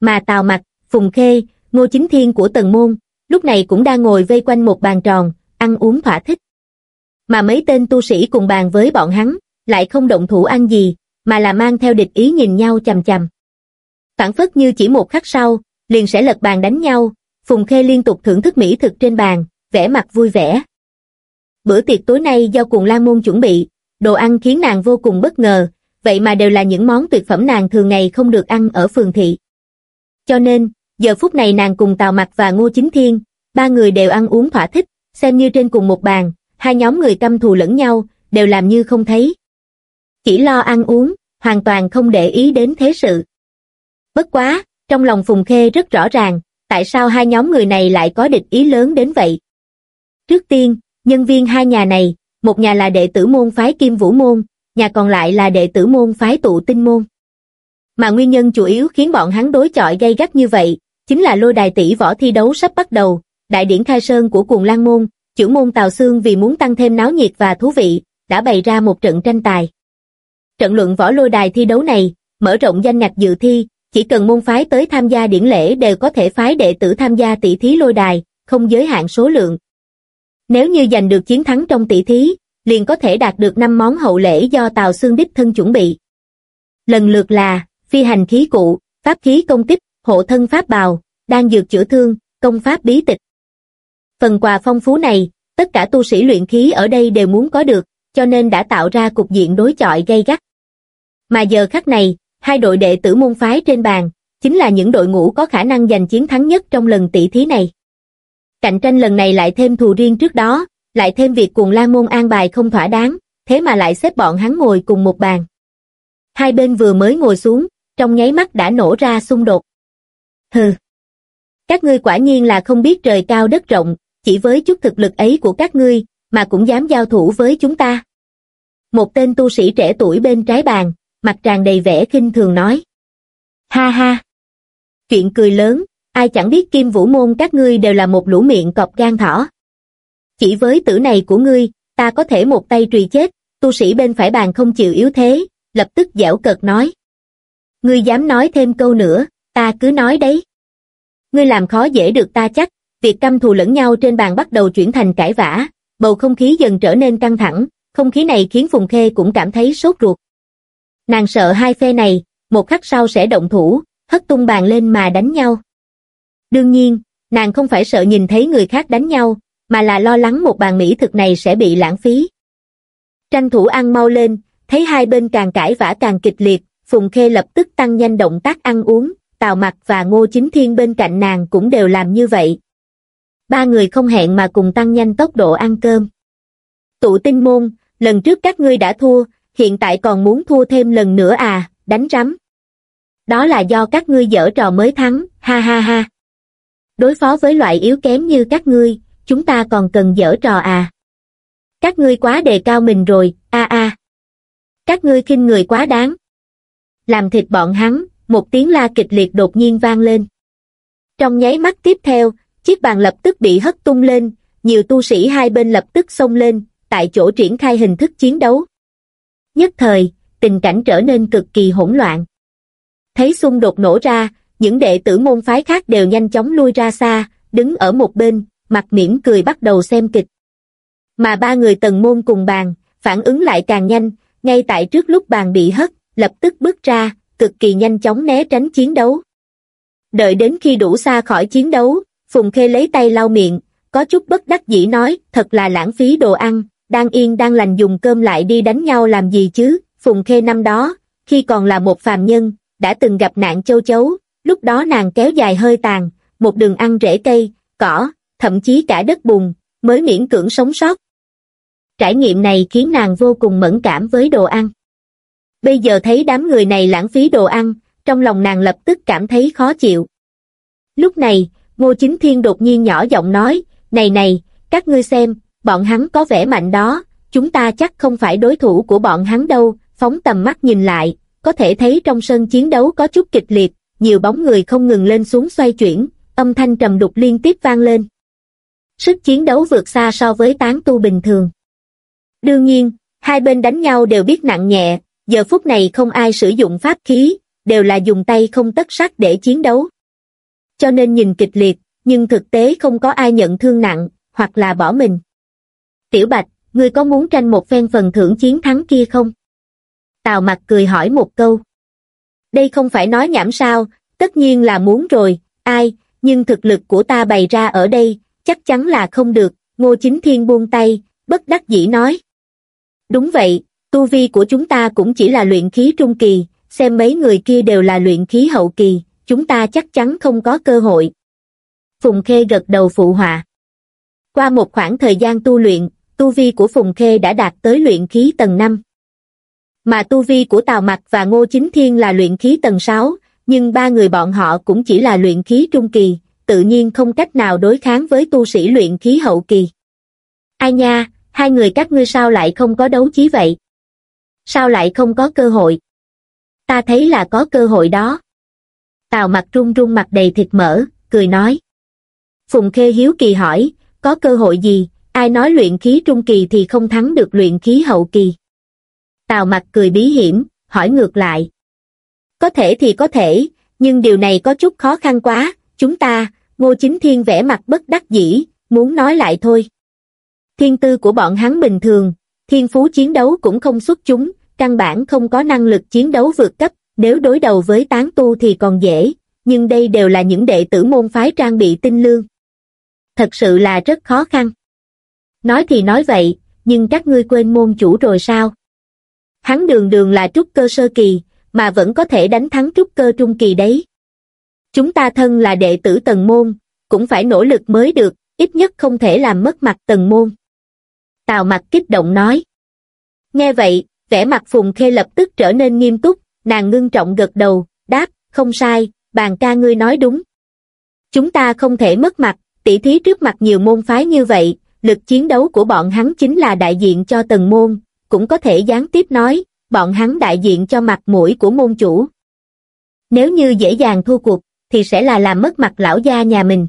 Mà Tào Mặc, Phùng Khê, Ngô Chính Thiên của Tần Môn, lúc này cũng đang ngồi vây quanh một bàn tròn, ăn uống thỏa thích. Mà mấy tên tu sĩ cùng bàn với bọn hắn, lại không động thủ ăn gì, mà là mang theo địch ý nhìn nhau chầm chầm. Phản phất như chỉ một khắc sau, liền sẽ lật bàn đánh nhau, Phùng Khê liên tục thưởng thức mỹ thực trên bàn, vẻ mặt vui vẻ. Bữa tiệc tối nay do cuồng lan môn chuẩn bị, đồ ăn khiến nàng vô cùng bất ngờ, vậy mà đều là những món tuyệt phẩm nàng thường ngày không được ăn ở phường thị. Cho nên, giờ phút này nàng cùng Tào Mặc và Ngô Chính Thiên, ba người đều ăn uống thỏa thích, xem như trên cùng một bàn, hai nhóm người căm thù lẫn nhau, đều làm như không thấy. Chỉ lo ăn uống, hoàn toàn không để ý đến thế sự. Bất quá, trong lòng Phùng Khê rất rõ ràng, tại sao hai nhóm người này lại có địch ý lớn đến vậy. Trước tiên, nhân viên hai nhà này, một nhà là đệ tử môn phái Kim Vũ Môn, nhà còn lại là đệ tử môn phái tụ tinh môn. Mà nguyên nhân chủ yếu khiến bọn hắn đối chọi gay gắt như vậy, chính là lôi đài tỷ võ thi đấu sắp bắt đầu, đại điển khai sơn của cuồng lang môn, chủ môn Tào Sương vì muốn tăng thêm náo nhiệt và thú vị, đã bày ra một trận tranh tài. Trận luận võ lôi đài thi đấu này, mở rộng danh ngạch dự thi, chỉ cần môn phái tới tham gia điển lễ đều có thể phái đệ tử tham gia tỷ thí lôi đài, không giới hạn số lượng. Nếu như giành được chiến thắng trong tỷ thí, liền có thể đạt được 5 món hậu lễ do Tào Xương Đích thân chuẩn bị. Lần lượt là phi hành khí cụ, pháp khí công kích, hộ thân pháp bào, đang dược chữa thương, công pháp bí tịch. Phần quà phong phú này, tất cả tu sĩ luyện khí ở đây đều muốn có được, cho nên đã tạo ra cục diện đối chọi gay gắt. Mà giờ khắc này, hai đội đệ tử môn phái trên bàn, chính là những đội ngũ có khả năng giành chiến thắng nhất trong lần tỷ thí này. Cạnh tranh lần này lại thêm thù riêng trước đó, lại thêm việc cùng Lan Môn an bài không thỏa đáng, thế mà lại xếp bọn hắn ngồi cùng một bàn. Hai bên vừa mới ngồi xuống, trong nháy mắt đã nổ ra xung đột. Hừ. Các ngươi quả nhiên là không biết trời cao đất rộng, chỉ với chút thực lực ấy của các ngươi, mà cũng dám giao thủ với chúng ta. Một tên tu sĩ trẻ tuổi bên trái bàn, mặt tràn đầy vẻ khinh thường nói. Ha ha! Chuyện cười lớn, ai chẳng biết kim vũ môn các ngươi đều là một lũ miệng cọp gan thỏ. Chỉ với tử này của ngươi, ta có thể một tay trùy chết, tu sĩ bên phải bàn không chịu yếu thế, lập tức dẻo cợt nói. Ngươi dám nói thêm câu nữa, ta cứ nói đấy. Ngươi làm khó dễ được ta chắc, việc căm thù lẫn nhau trên bàn bắt đầu chuyển thành cãi vã, bầu không khí dần trở nên căng thẳng, không khí này khiến Phùng Khê cũng cảm thấy sốt ruột. Nàng sợ hai phe này, một khắc sau sẽ động thủ, hất tung bàn lên mà đánh nhau. Đương nhiên, nàng không phải sợ nhìn thấy người khác đánh nhau, mà là lo lắng một bàn mỹ thực này sẽ bị lãng phí. Tranh thủ ăn mau lên, thấy hai bên càng cãi vã càng kịch liệt, Phùng Khê lập tức tăng nhanh động tác ăn uống, Tào Mặc và Ngô Chính Thiên bên cạnh nàng cũng đều làm như vậy. Ba người không hẹn mà cùng tăng nhanh tốc độ ăn cơm. Tụ tinh môn, lần trước các ngươi đã thua, hiện tại còn muốn thua thêm lần nữa à, đánh rắm. Đó là do các ngươi dở trò mới thắng, ha ha ha. Đối phó với loại yếu kém như các ngươi, chúng ta còn cần dở trò à. Các ngươi quá đề cao mình rồi, a a. Các ngươi khinh người quá đáng. Làm thịt bọn hắn, một tiếng la kịch liệt đột nhiên vang lên. Trong nháy mắt tiếp theo, chiếc bàn lập tức bị hất tung lên, nhiều tu sĩ hai bên lập tức xông lên, tại chỗ triển khai hình thức chiến đấu. Nhất thời, tình cảnh trở nên cực kỳ hỗn loạn. Thấy xung đột nổ ra, những đệ tử môn phái khác đều nhanh chóng lui ra xa, đứng ở một bên, mặt mỉm cười bắt đầu xem kịch. Mà ba người tần môn cùng bàn, phản ứng lại càng nhanh, ngay tại trước lúc bàn bị hất, lập tức bước ra, cực kỳ nhanh chóng né tránh chiến đấu. Đợi đến khi đủ xa khỏi chiến đấu, Phùng Khê lấy tay lau miệng, có chút bất đắc dĩ nói, thật là lãng phí đồ ăn, đang yên đang lành dùng cơm lại đi đánh nhau làm gì chứ, Phùng Khê năm đó, khi còn là một phàm nhân, đã từng gặp nạn châu chấu, lúc đó nàng kéo dài hơi tàn, một đường ăn rễ cây, cỏ, thậm chí cả đất bùn, mới miễn cưỡng sống sót. Trải nghiệm này khiến nàng vô cùng mẫn cảm với đồ ăn. Bây giờ thấy đám người này lãng phí đồ ăn, trong lòng nàng lập tức cảm thấy khó chịu. Lúc này, Ngô Chính Thiên đột nhiên nhỏ giọng nói, này này, các ngươi xem, bọn hắn có vẻ mạnh đó, chúng ta chắc không phải đối thủ của bọn hắn đâu, phóng tầm mắt nhìn lại, có thể thấy trong sân chiến đấu có chút kịch liệt, nhiều bóng người không ngừng lên xuống xoay chuyển, âm thanh trầm đục liên tiếp vang lên. Sức chiến đấu vượt xa so với tán tu bình thường. Đương nhiên, hai bên đánh nhau đều biết nặng nhẹ, giờ phút này không ai sử dụng pháp khí, đều là dùng tay không tất sắc để chiến đấu. Cho nên nhìn kịch liệt, nhưng thực tế không có ai nhận thương nặng, hoặc là bỏ mình. Tiểu Bạch, ngươi có muốn tranh một phen phần thưởng chiến thắng kia không? Tào mặt cười hỏi một câu. Đây không phải nói nhảm sao, tất nhiên là muốn rồi, ai, nhưng thực lực của ta bày ra ở đây, chắc chắn là không được, Ngô Chính Thiên buông tay, bất đắc dĩ nói. Đúng vậy, tu vi của chúng ta cũng chỉ là luyện khí trung kỳ, xem mấy người kia đều là luyện khí hậu kỳ, chúng ta chắc chắn không có cơ hội. Phùng Khê gật đầu phụ họa. Qua một khoảng thời gian tu luyện, tu vi của Phùng Khê đã đạt tới luyện khí tầng 5. Mà tu vi của Tào Mặc và Ngô Chính Thiên là luyện khí tầng 6, nhưng ba người bọn họ cũng chỉ là luyện khí trung kỳ, tự nhiên không cách nào đối kháng với tu sĩ luyện khí hậu kỳ. Ai nha, hai người các ngươi sao lại không có đấu chí vậy? Sao lại không có cơ hội? Ta thấy là có cơ hội đó. Tào mặt run run mặt đầy thịt mỡ, cười nói. Phùng Khê hiếu kỳ hỏi, có cơ hội gì, ai nói luyện khí trung kỳ thì không thắng được luyện khí hậu kỳ. Tào mặt cười bí hiểm, hỏi ngược lại. Có thể thì có thể, nhưng điều này có chút khó khăn quá, chúng ta, ngô chính thiên vẽ mặt bất đắc dĩ, muốn nói lại thôi. Thiên tư của bọn hắn bình thường, thiên phú chiến đấu cũng không xuất chúng, căn bản không có năng lực chiến đấu vượt cấp, nếu đối đầu với tán tu thì còn dễ, nhưng đây đều là những đệ tử môn phái trang bị tinh lương. Thật sự là rất khó khăn. Nói thì nói vậy, nhưng các ngươi quên môn chủ rồi sao? Hắn đường đường là trúc cơ sơ kỳ, mà vẫn có thể đánh thắng trúc cơ trung kỳ đấy. Chúng ta thân là đệ tử tầng môn, cũng phải nỗ lực mới được, ít nhất không thể làm mất mặt tầng môn. Tào mặt kích động nói. Nghe vậy, vẻ mặt Phùng Khê lập tức trở nên nghiêm túc, nàng ngưng trọng gật đầu, đáp, không sai, bàn ca ngươi nói đúng. Chúng ta không thể mất mặt, tỷ thí trước mặt nhiều môn phái như vậy, lực chiến đấu của bọn hắn chính là đại diện cho tầng môn, cũng có thể gián tiếp nói, bọn hắn đại diện cho mặt mũi của môn chủ. Nếu như dễ dàng thua cuộc, thì sẽ là làm mất mặt lão gia nhà mình.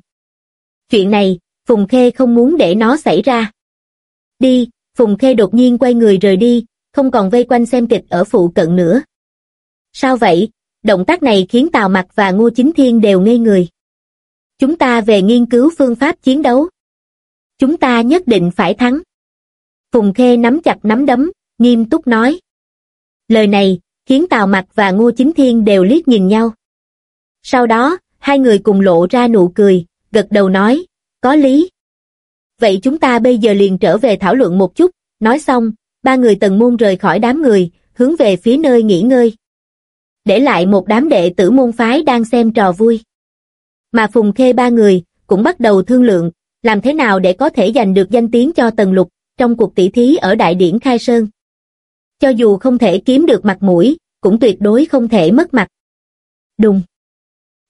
Chuyện này, Phùng Khê không muốn để nó xảy ra. Đi, Phùng Khê đột nhiên quay người rời đi, không còn vây quanh xem kịch ở phụ cận nữa. Sao vậy? Động tác này khiến Tào Mặc và Ngô Chính Thiên đều ngây người. Chúng ta về nghiên cứu phương pháp chiến đấu. Chúng ta nhất định phải thắng. Phùng Khê nắm chặt nắm đấm, nghiêm túc nói. Lời này, khiến Tào Mặc và Ngô Chính Thiên đều liếc nhìn nhau. Sau đó, hai người cùng lộ ra nụ cười, gật đầu nói, có lý. Vậy chúng ta bây giờ liền trở về thảo luận một chút, nói xong, ba người tần môn rời khỏi đám người, hướng về phía nơi nghỉ ngơi. Để lại một đám đệ tử môn phái đang xem trò vui. Mà Phùng Khê ba người, cũng bắt đầu thương lượng, làm thế nào để có thể giành được danh tiếng cho Tần Lục, trong cuộc tỷ thí ở Đại Điển Khai Sơn. Cho dù không thể kiếm được mặt mũi, cũng tuyệt đối không thể mất mặt. Đùng!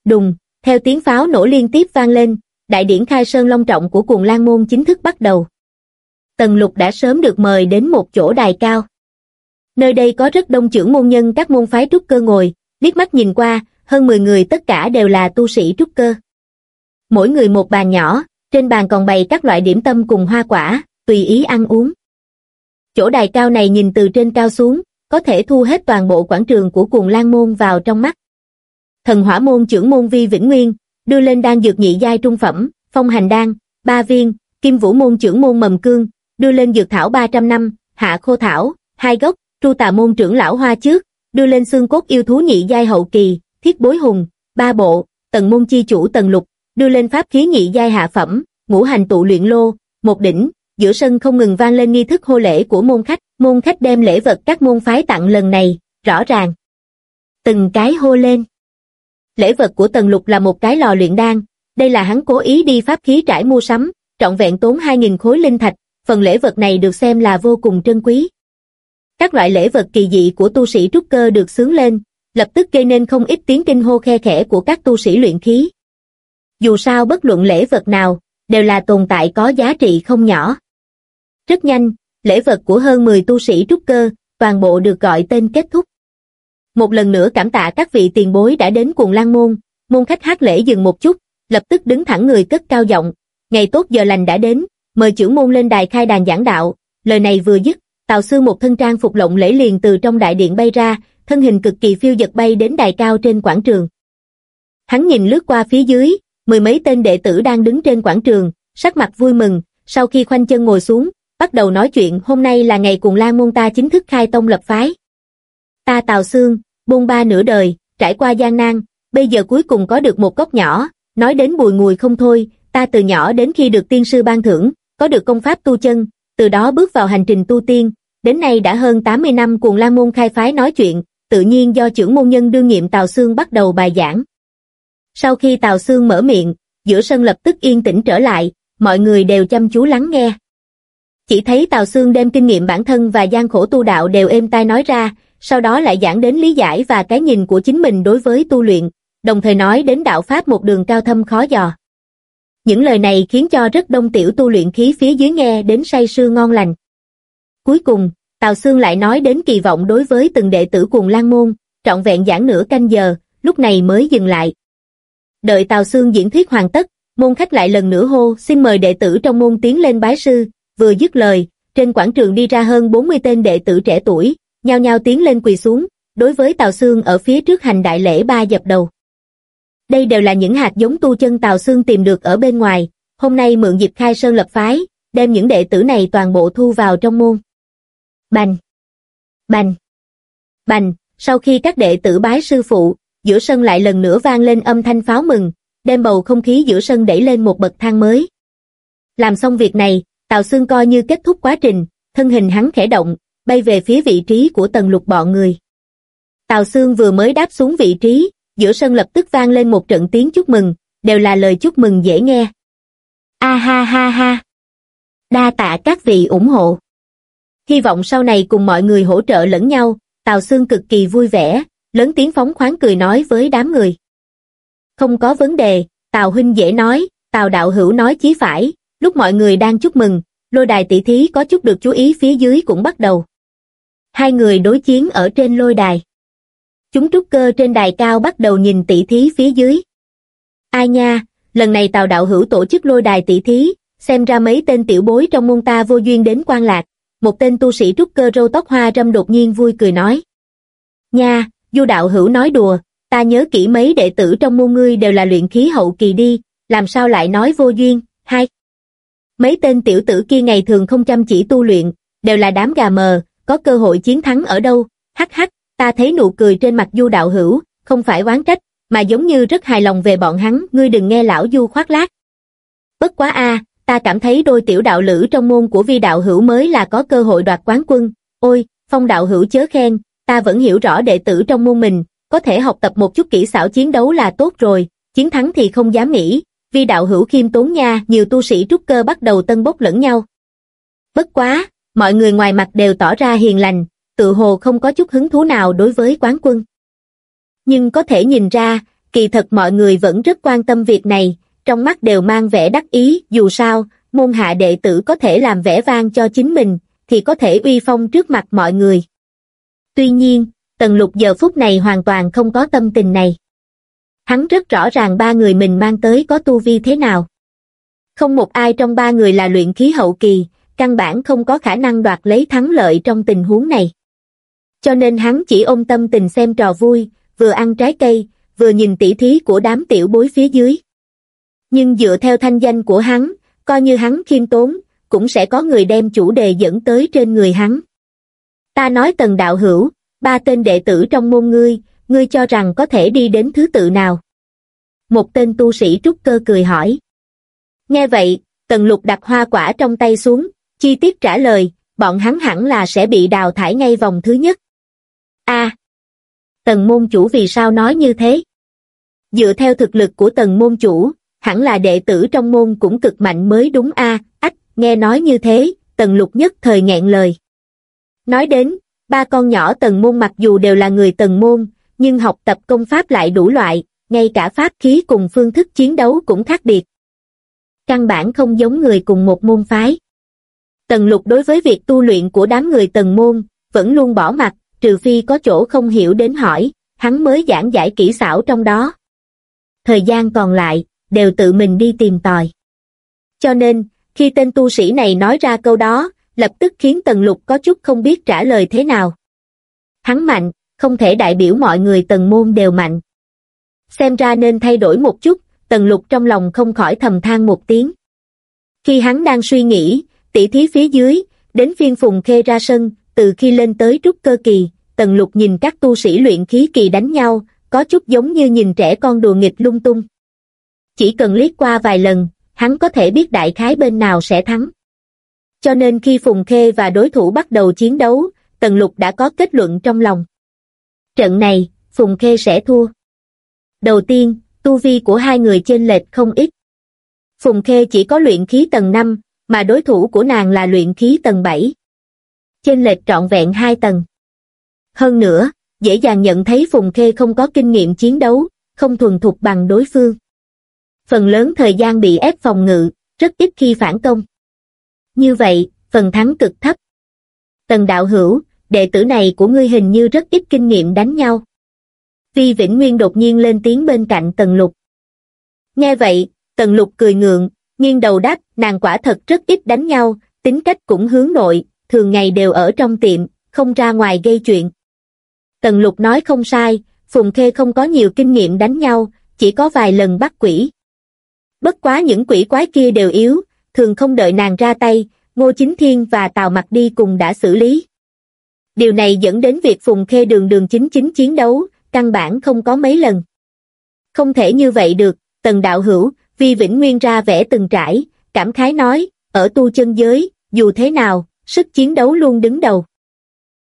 Đùng! Theo tiếng pháo nổ liên tiếp vang lên, Đại Điển Khai Sơn long trọng của cuồng lan môn chính thức bắt đầu. Tần Lục đã sớm được mời đến một chỗ đài cao. Nơi đây có rất đông trưởng môn nhân các môn phái trúc cơ ngồi, liếc mắt nhìn qua, hơn 10 người tất cả đều là tu sĩ trúc cơ. Mỗi người một bàn nhỏ, trên bàn còn bày các loại điểm tâm cùng hoa quả, tùy ý ăn uống. Chỗ đài cao này nhìn từ trên cao xuống, có thể thu hết toàn bộ quảng trường của cuồng lan môn vào trong mắt. Thần hỏa môn trưởng môn vi vĩnh nguyên, đưa lên đan dược nhị giai trung phẩm, phong hành đan, ba viên, kim vũ môn trưởng môn mầm cương, đưa lên dược thảo 300 năm, hạ khô thảo, hai gốc, tru tà môn trưởng lão hoa trước, đưa lên xương cốt yêu thú nhị giai hậu kỳ, thiết bối hùng, ba bộ, tần môn chi chủ tần lục, đưa lên pháp khí nhị giai hạ phẩm, ngũ hành tụ luyện lô, một đỉnh, giữa sân không ngừng vang lên nghi thức hô lễ của môn khách, môn khách đem lễ vật các môn phái tặng lần này, rõ ràng. Từng cái hô lên. Lễ vật của Tần Lục là một cái lò luyện đan, đây là hắn cố ý đi pháp khí trải mua sắm, trọn vẹn tốn 2.000 khối linh thạch, phần lễ vật này được xem là vô cùng trân quý. Các loại lễ vật kỳ dị của tu sĩ trúc cơ được sướng lên, lập tức gây nên không ít tiếng kinh hô khe khẽ của các tu sĩ luyện khí. Dù sao bất luận lễ vật nào, đều là tồn tại có giá trị không nhỏ. Rất nhanh, lễ vật của hơn 10 tu sĩ trúc cơ, toàn bộ được gọi tên kết thúc. Một lần nữa cảm tạ các vị tiền bối đã đến cuồng lan môn, môn khách hát lễ dừng một chút, lập tức đứng thẳng người cất cao giọng, ngày tốt giờ lành đã đến, mời trưởng môn lên đài khai đàn giảng đạo, lời này vừa dứt, Tào sư một thân trang phục lộng lễ liền từ trong đại điện bay ra, thân hình cực kỳ phiêu dật bay đến đài cao trên quảng trường. Hắn nhìn lướt qua phía dưới, mười mấy tên đệ tử đang đứng trên quảng trường, sắc mặt vui mừng, sau khi khoanh chân ngồi xuống, bắt đầu nói chuyện hôm nay là ngày cùng Lan Môn ta chính thức khai tông lập phái. Ta Tào Sương, bôn ba nửa đời, trải qua gian nan, bây giờ cuối cùng có được một cốc nhỏ, nói đến bùi ngùi không thôi, ta từ nhỏ đến khi được tiên sư ban thưởng, có được công pháp tu chân, từ đó bước vào hành trình tu tiên, đến nay đã hơn 80 năm cùng Lan Môn khai phái nói chuyện, tự nhiên do trưởng môn nhân đương nhiệm Tào Sương bắt đầu bài giảng. Sau khi Tào Sương mở miệng, giữa sân lập tức yên tĩnh trở lại, mọi người đều chăm chú lắng nghe. Chỉ thấy Tào Sương đem kinh nghiệm bản thân và gian khổ tu đạo đều êm tai nói ra, sau đó lại giảng đến lý giải và cái nhìn của chính mình đối với tu luyện, đồng thời nói đến đạo Pháp một đường cao thâm khó dò. Những lời này khiến cho rất đông tiểu tu luyện khí phía dưới nghe đến say sưa ngon lành. Cuối cùng, Tào Sương lại nói đến kỳ vọng đối với từng đệ tử cùng lan môn, trọn vẹn giảng nửa canh giờ, lúc này mới dừng lại. Đợi Tào xương diễn thuyết hoàn tất, môn khách lại lần nữa hô xin mời đệ tử trong môn tiến lên bái sư, vừa dứt lời, trên quảng trường đi ra hơn 40 tên đệ tử trẻ tuổi, nhao nhao tiến lên quỳ xuống, đối với Tào xương ở phía trước hành đại lễ ba dập đầu. Đây đều là những hạt giống tu chân Tào xương tìm được ở bên ngoài, hôm nay mượn dịp khai sơn lập phái, đem những đệ tử này toàn bộ thu vào trong môn. Bành! Bành! Bành! Sau khi các đệ tử bái sư phụ, giữa sân lại lần nữa vang lên âm thanh pháo mừng, đem bầu không khí giữa sân đẩy lên một bậc thang mới. Làm xong việc này, Tào Sương coi như kết thúc quá trình, thân hình hắn khẽ động, bay về phía vị trí của tầng lục bọn người. Tào Sương vừa mới đáp xuống vị trí, giữa sân lập tức vang lên một trận tiếng chúc mừng, đều là lời chúc mừng dễ nghe. A ha ha ha! Đa tạ các vị ủng hộ. Hy vọng sau này cùng mọi người hỗ trợ lẫn nhau, Tào Sương cực kỳ vui vẻ, lớn tiếng phóng khoáng cười nói với đám người. Không có vấn đề, Tào Huynh dễ nói, Tào Đạo Hữu nói chí phải, lúc mọi người đang chúc mừng, lôi đài tỷ thí có chút được chú ý phía dưới cũng bắt đầu. Hai người đối chiến ở trên lôi đài. Chúng trúc cơ trên đài cao bắt đầu nhìn tỷ thí phía dưới. Ai nha, lần này Tào Đạo Hữu tổ chức lôi đài tỷ thí, xem ra mấy tên tiểu bối trong môn ta vô duyên đến quan lạc. Một tên tu sĩ trúc cơ râu tóc hoa râm đột nhiên vui cười nói. Nha, Du Đạo Hữu nói đùa, ta nhớ kỹ mấy đệ tử trong môn ngươi đều là luyện khí hậu kỳ đi, làm sao lại nói vô duyên, hai. Mấy tên tiểu tử kia ngày thường không chăm chỉ tu luyện, đều là đám gà mờ, có cơ hội chiến thắng ở đâu, hắc hắc, ta thấy nụ cười trên mặt du đạo hữu, không phải oán trách, mà giống như rất hài lòng về bọn hắn, ngươi đừng nghe lão du khoác lác. Bất quá a, ta cảm thấy đôi tiểu đạo lữ trong môn của vi đạo hữu mới là có cơ hội đoạt quán quân, ôi, phong đạo hữu chớ khen, ta vẫn hiểu rõ đệ tử trong môn mình, có thể học tập một chút kỹ xảo chiến đấu là tốt rồi, chiến thắng thì không dám nghĩ, vi đạo hữu khiêm tốn nha, nhiều tu sĩ trúc cơ bắt đầu tân bốc lẫn nhau. Bất quá, mọi người ngoài mặt đều tỏ ra hiền lành, tự hồ không có chút hứng thú nào đối với quán quân. Nhưng có thể nhìn ra, kỳ thật mọi người vẫn rất quan tâm việc này, trong mắt đều mang vẻ đắc ý, dù sao, môn hạ đệ tử có thể làm vẻ vang cho chính mình, thì có thể uy phong trước mặt mọi người. Tuy nhiên, Tần Lục giờ phút này hoàn toàn không có tâm tình này. Hắn rất rõ ràng ba người mình mang tới có tu vi thế nào. Không một ai trong ba người là luyện khí hậu kỳ, căn bản không có khả năng đoạt lấy thắng lợi trong tình huống này. Cho nên hắn chỉ ôm tâm tình xem trò vui, vừa ăn trái cây, vừa nhìn tỉ thí của đám tiểu bối phía dưới. Nhưng dựa theo thanh danh của hắn, coi như hắn khiêm tốn, cũng sẽ có người đem chủ đề dẫn tới trên người hắn. Ta nói tần đạo hữu, ba tên đệ tử trong môn ngươi, ngươi cho rằng có thể đi đến thứ tự nào? Một tên tu sĩ trúc cơ cười hỏi. Nghe vậy, tần lục đặt hoa quả trong tay xuống, chi tiết trả lời, bọn hắn hẳn là sẽ bị đào thải ngay vòng thứ nhất. A. tần môn chủ vì sao nói như thế? Dựa theo thực lực của tần môn chủ, hẳn là đệ tử trong môn cũng cực mạnh mới đúng a ách, nghe nói như thế, tần lục nhất thời nghẹn lời. Nói đến, ba con nhỏ tần môn mặc dù đều là người tần môn, nhưng học tập công pháp lại đủ loại, ngay cả pháp khí cùng phương thức chiến đấu cũng khác biệt. Căn bản không giống người cùng một môn phái. Tần lục đối với việc tu luyện của đám người tần môn, vẫn luôn bỏ mặt, trừ phi có chỗ không hiểu đến hỏi, hắn mới giảng giải kỹ xảo trong đó. Thời gian còn lại, đều tự mình đi tìm tòi. Cho nên, khi tên tu sĩ này nói ra câu đó, lập tức khiến Tần Lục có chút không biết trả lời thế nào. Hắn mạnh, không thể đại biểu mọi người tần môn đều mạnh. Xem ra nên thay đổi một chút, Tần Lục trong lòng không khỏi thầm than một tiếng. Khi hắn đang suy nghĩ, tỉ thí phía dưới, đến phiên Phùng Khê ra sân, từ khi lên tới trúc cơ kỳ, Tần Lục nhìn các tu sĩ luyện khí kỳ đánh nhau, có chút giống như nhìn trẻ con đùa nghịch lung tung. Chỉ cần liếc qua vài lần, hắn có thể biết đại khái bên nào sẽ thắng. Cho nên khi Phùng Khê và đối thủ bắt đầu chiến đấu, Tần Lục đã có kết luận trong lòng. Trận này, Phùng Khê sẽ thua. Đầu tiên, tu vi của hai người chênh lệch không ít. Phùng Khê chỉ có luyện khí tầng 5, mà đối thủ của nàng là luyện khí tầng 7. Chênh lệch trọn vẹn hai tầng. Hơn nữa, dễ dàng nhận thấy Phùng Khê không có kinh nghiệm chiến đấu, không thuần thục bằng đối phương. Phần lớn thời gian bị ép phòng ngự, rất ít khi phản công. Như vậy, phần thắng cực thấp. Tần đạo hữu, đệ tử này của ngươi hình như rất ít kinh nghiệm đánh nhau. Vi Vĩnh Nguyên đột nhiên lên tiếng bên cạnh Tần Lục. Nghe vậy, Tần Lục cười ngượng, nghiêng đầu đáp, nàng quả thật rất ít đánh nhau, tính cách cũng hướng nội, thường ngày đều ở trong tiệm, không ra ngoài gây chuyện. Tần Lục nói không sai, Phùng Khê không có nhiều kinh nghiệm đánh nhau, chỉ có vài lần bắt quỷ. Bất quá những quỷ quái kia đều yếu, thường không đợi nàng ra tay, Ngô Chính Thiên và Tào Mặc đi cùng đã xử lý. Điều này dẫn đến việc Phùng Khê đường đường chính chính chiến đấu, căn bản không có mấy lần. Không thể như vậy được, tần đạo hữu, Vi Vĩnh Nguyên ra vẽ từng trải, cảm khái nói, ở tu chân giới, dù thế nào, sức chiến đấu luôn đứng đầu.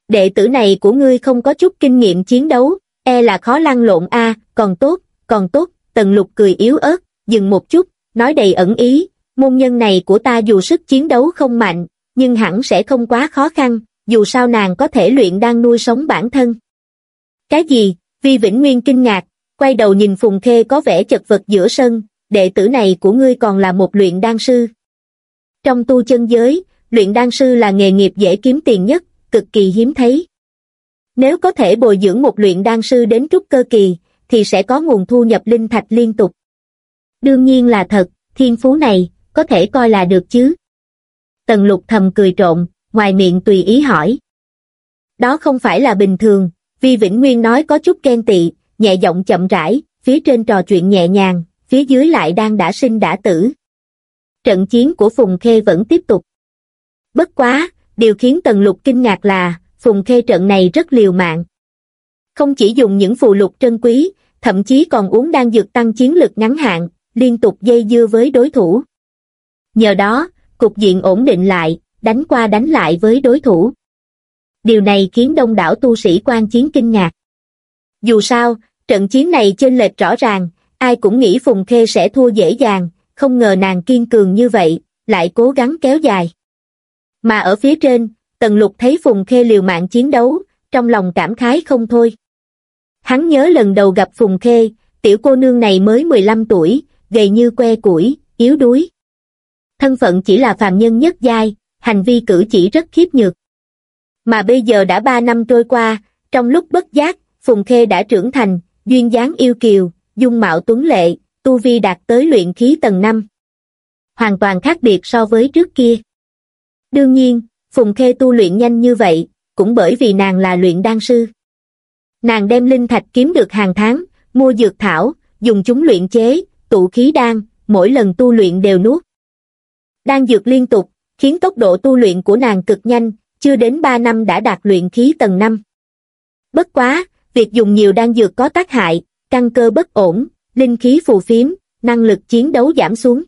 Đệ tử này của ngươi không có chút kinh nghiệm chiến đấu, e là khó lăn lộn a còn tốt, còn tốt, tần lục cười yếu ớt, dừng một chút, nói đầy ẩn ý, môn nhân này của ta dù sức chiến đấu không mạnh, nhưng hẳn sẽ không quá khó khăn, dù sao nàng có thể luyện đang nuôi sống bản thân. Cái gì? Vi Vĩnh Nguyên kinh ngạc, quay đầu nhìn Phùng Khê có vẻ chật vật giữa sân, đệ tử này của ngươi còn là một luyện đan sư. Trong tu chân giới, luyện đan sư là nghề nghiệp dễ kiếm tiền nhất, cực kỳ hiếm thấy. Nếu có thể bồi dưỡng một luyện đan sư đến trúc cơ kỳ, thì sẽ có nguồn thu nhập linh thạch liên tục. Đương nhiên là thật, thiên phú này, có thể coi là được chứ. Tần lục thầm cười trộn, ngoài miệng tùy ý hỏi. Đó không phải là bình thường, Vi Vĩnh Nguyên nói có chút ghen tị, nhẹ giọng chậm rãi, phía trên trò chuyện nhẹ nhàng, phía dưới lại đang đã sinh đã tử. Trận chiến của Phùng Khê vẫn tiếp tục. Bất quá, điều khiến Tần Lục kinh ngạc là, Phùng Khê trận này rất liều mạng. Không chỉ dùng những phù lục trân quý, thậm chí còn uống đan dược tăng chiến lực ngắn hạn, liên tục dây dưa với đối thủ. Nhờ đó, cục diện ổn định lại, đánh qua đánh lại với đối thủ. Điều này khiến đông đảo tu sĩ quan chiến kinh ngạc. Dù sao, trận chiến này chênh lệch rõ ràng, ai cũng nghĩ Phùng Khê sẽ thua dễ dàng, không ngờ nàng kiên cường như vậy, lại cố gắng kéo dài. Mà ở phía trên, Tần Lục thấy Phùng Khê liều mạng chiến đấu, trong lòng cảm khái không thôi. Hắn nhớ lần đầu gặp Phùng Khê, tiểu cô nương này mới 15 tuổi, gầy như que củi, yếu đuối. Thân phận chỉ là phàm nhân nhất giai, hành vi cử chỉ rất khiếp nhược. Mà bây giờ đã 3 năm trôi qua, trong lúc bất giác, Phùng Khê đã trưởng thành, duyên dáng yêu kiều, dung mạo tuấn lệ, tu vi đạt tới luyện khí tầng 5. Hoàn toàn khác biệt so với trước kia. Đương nhiên, Phùng Khê tu luyện nhanh như vậy, cũng bởi vì nàng là luyện đan sư. Nàng đem linh thạch kiếm được hàng tháng, mua dược thảo, dùng chúng luyện chế, tụ khí đan, mỗi lần tu luyện đều nuốt. Đan dược liên tục, khiến tốc độ tu luyện của nàng cực nhanh, chưa đến 3 năm đã đạt luyện khí tầng 5. Bất quá, việc dùng nhiều đan dược có tác hại, căn cơ bất ổn, linh khí phù phiếm, năng lực chiến đấu giảm xuống.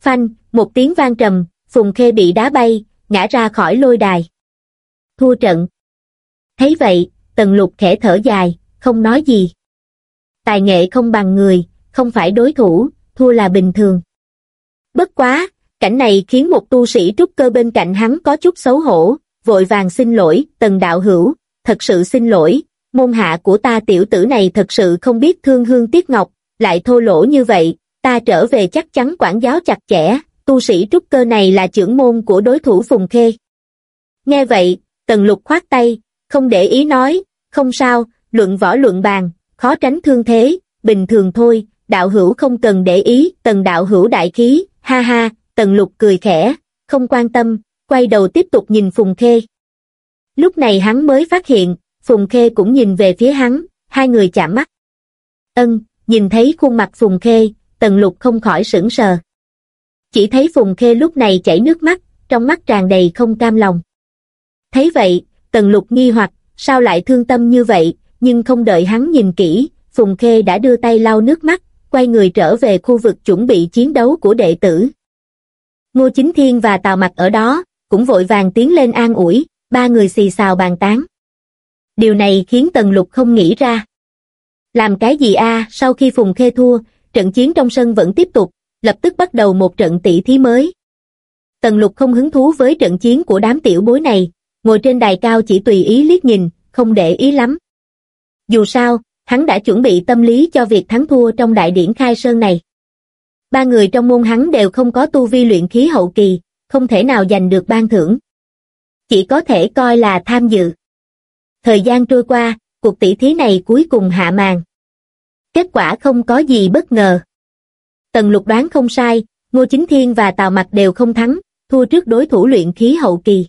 Phanh, một tiếng vang trầm, Phùng Khê bị đá bay, ngã ra khỏi lôi đài. Thua trận. Thấy vậy, Tần Lục khẽ thở dài, không nói gì. Tài nghệ không bằng người, không phải đối thủ, thua là bình thường. Bất quá, cảnh này khiến một tu sĩ trúc cơ bên cạnh hắn có chút xấu hổ, vội vàng xin lỗi, Tần Đạo Hữu, thật sự xin lỗi, môn hạ của ta tiểu tử này thật sự không biết thương hương tiếc ngọc, lại thô lỗ như vậy, ta trở về chắc chắn quản giáo chặt chẽ, tu sĩ trúc cơ này là trưởng môn của đối thủ Phùng Khê. Nghe vậy, Tần Lục khoát tay, không để ý nói, không sao, luận võ luận bàn, khó tránh thương thế, bình thường thôi, đạo hữu không cần để ý, tần đạo hữu đại khí, ha ha, tần lục cười khẽ, không quan tâm, quay đầu tiếp tục nhìn Phùng Khê. Lúc này hắn mới phát hiện, Phùng Khê cũng nhìn về phía hắn, hai người chạm mắt. Ân, nhìn thấy khuôn mặt Phùng Khê, tần lục không khỏi sững sờ. Chỉ thấy Phùng Khê lúc này chảy nước mắt, trong mắt tràn đầy không cam lòng. Thấy vậy, tần lục nghi hoặc, sao lại thương tâm như vậy, nhưng không đợi hắn nhìn kỹ, Phùng Khê đã đưa tay lau nước mắt, quay người trở về khu vực chuẩn bị chiến đấu của đệ tử. Ngô Chính Thiên và Tào Mặc ở đó, cũng vội vàng tiến lên an ủi, ba người xì xào bàn tán. Điều này khiến Tần Lục không nghĩ ra. Làm cái gì a? sau khi Phùng Khê thua, trận chiến trong sân vẫn tiếp tục, lập tức bắt đầu một trận tỷ thí mới. Tần Lục không hứng thú với trận chiến của đám tiểu bối này, ngồi trên đài cao chỉ tùy ý liếc nhìn, không để ý lắm. Dù sao, hắn đã chuẩn bị tâm lý cho việc thắng thua trong đại điển khai sơn này. Ba người trong môn hắn đều không có tu vi luyện khí hậu kỳ, không thể nào giành được ban thưởng. Chỉ có thể coi là tham dự. Thời gian trôi qua, cuộc tỷ thí này cuối cùng hạ màn. Kết quả không có gì bất ngờ. Tần lục đoán không sai, Ngô Chính Thiên và Tào Mặc đều không thắng, thua trước đối thủ luyện khí hậu kỳ.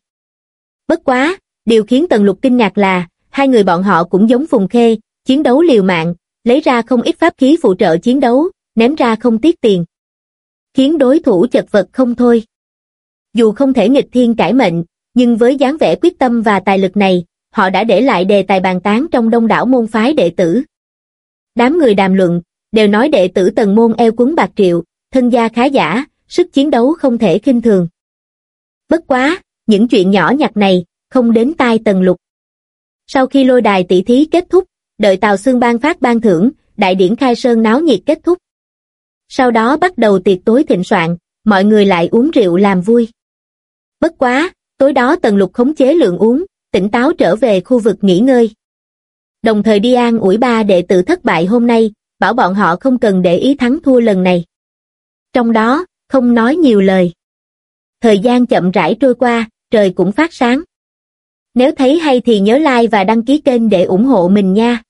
Bất quá, điều khiến Tần Lục kinh ngạc là, hai người bọn họ cũng giống Phùng Khê, chiến đấu liều mạng, lấy ra không ít pháp khí phụ trợ chiến đấu, ném ra không tiếc tiền. Khiến đối thủ chật vật không thôi. Dù không thể nghịch thiên cải mệnh, nhưng với dáng vẻ quyết tâm và tài lực này, họ đã để lại đề tài bàn tán trong đông đảo môn phái đệ tử. Đám người đàm luận, đều nói đệ tử tần môn eo quấn bạc triệu, thân gia khá giả, sức chiến đấu không thể khinh thường. Bất quá, những chuyện nhỏ nhặt này, không đến tai tần lục. Sau khi lôi đài tỷ thí kết thúc, đợi Tào Xương ban phát ban thưởng, đại điển khai sơn náo nhiệt kết thúc. Sau đó bắt đầu tiệc tối thịnh soạn, mọi người lại uống rượu làm vui. Bất quá, tối đó tần lục khống chế lượng uống, tỉnh táo trở về khu vực nghỉ ngơi. Đồng thời đi an ủi ba đệ tử thất bại hôm nay, bảo bọn họ không cần để ý thắng thua lần này. Trong đó, không nói nhiều lời. Thời gian chậm rãi trôi qua, trời cũng phát sáng. Nếu thấy hay thì nhớ like và đăng ký kênh để ủng hộ mình nha.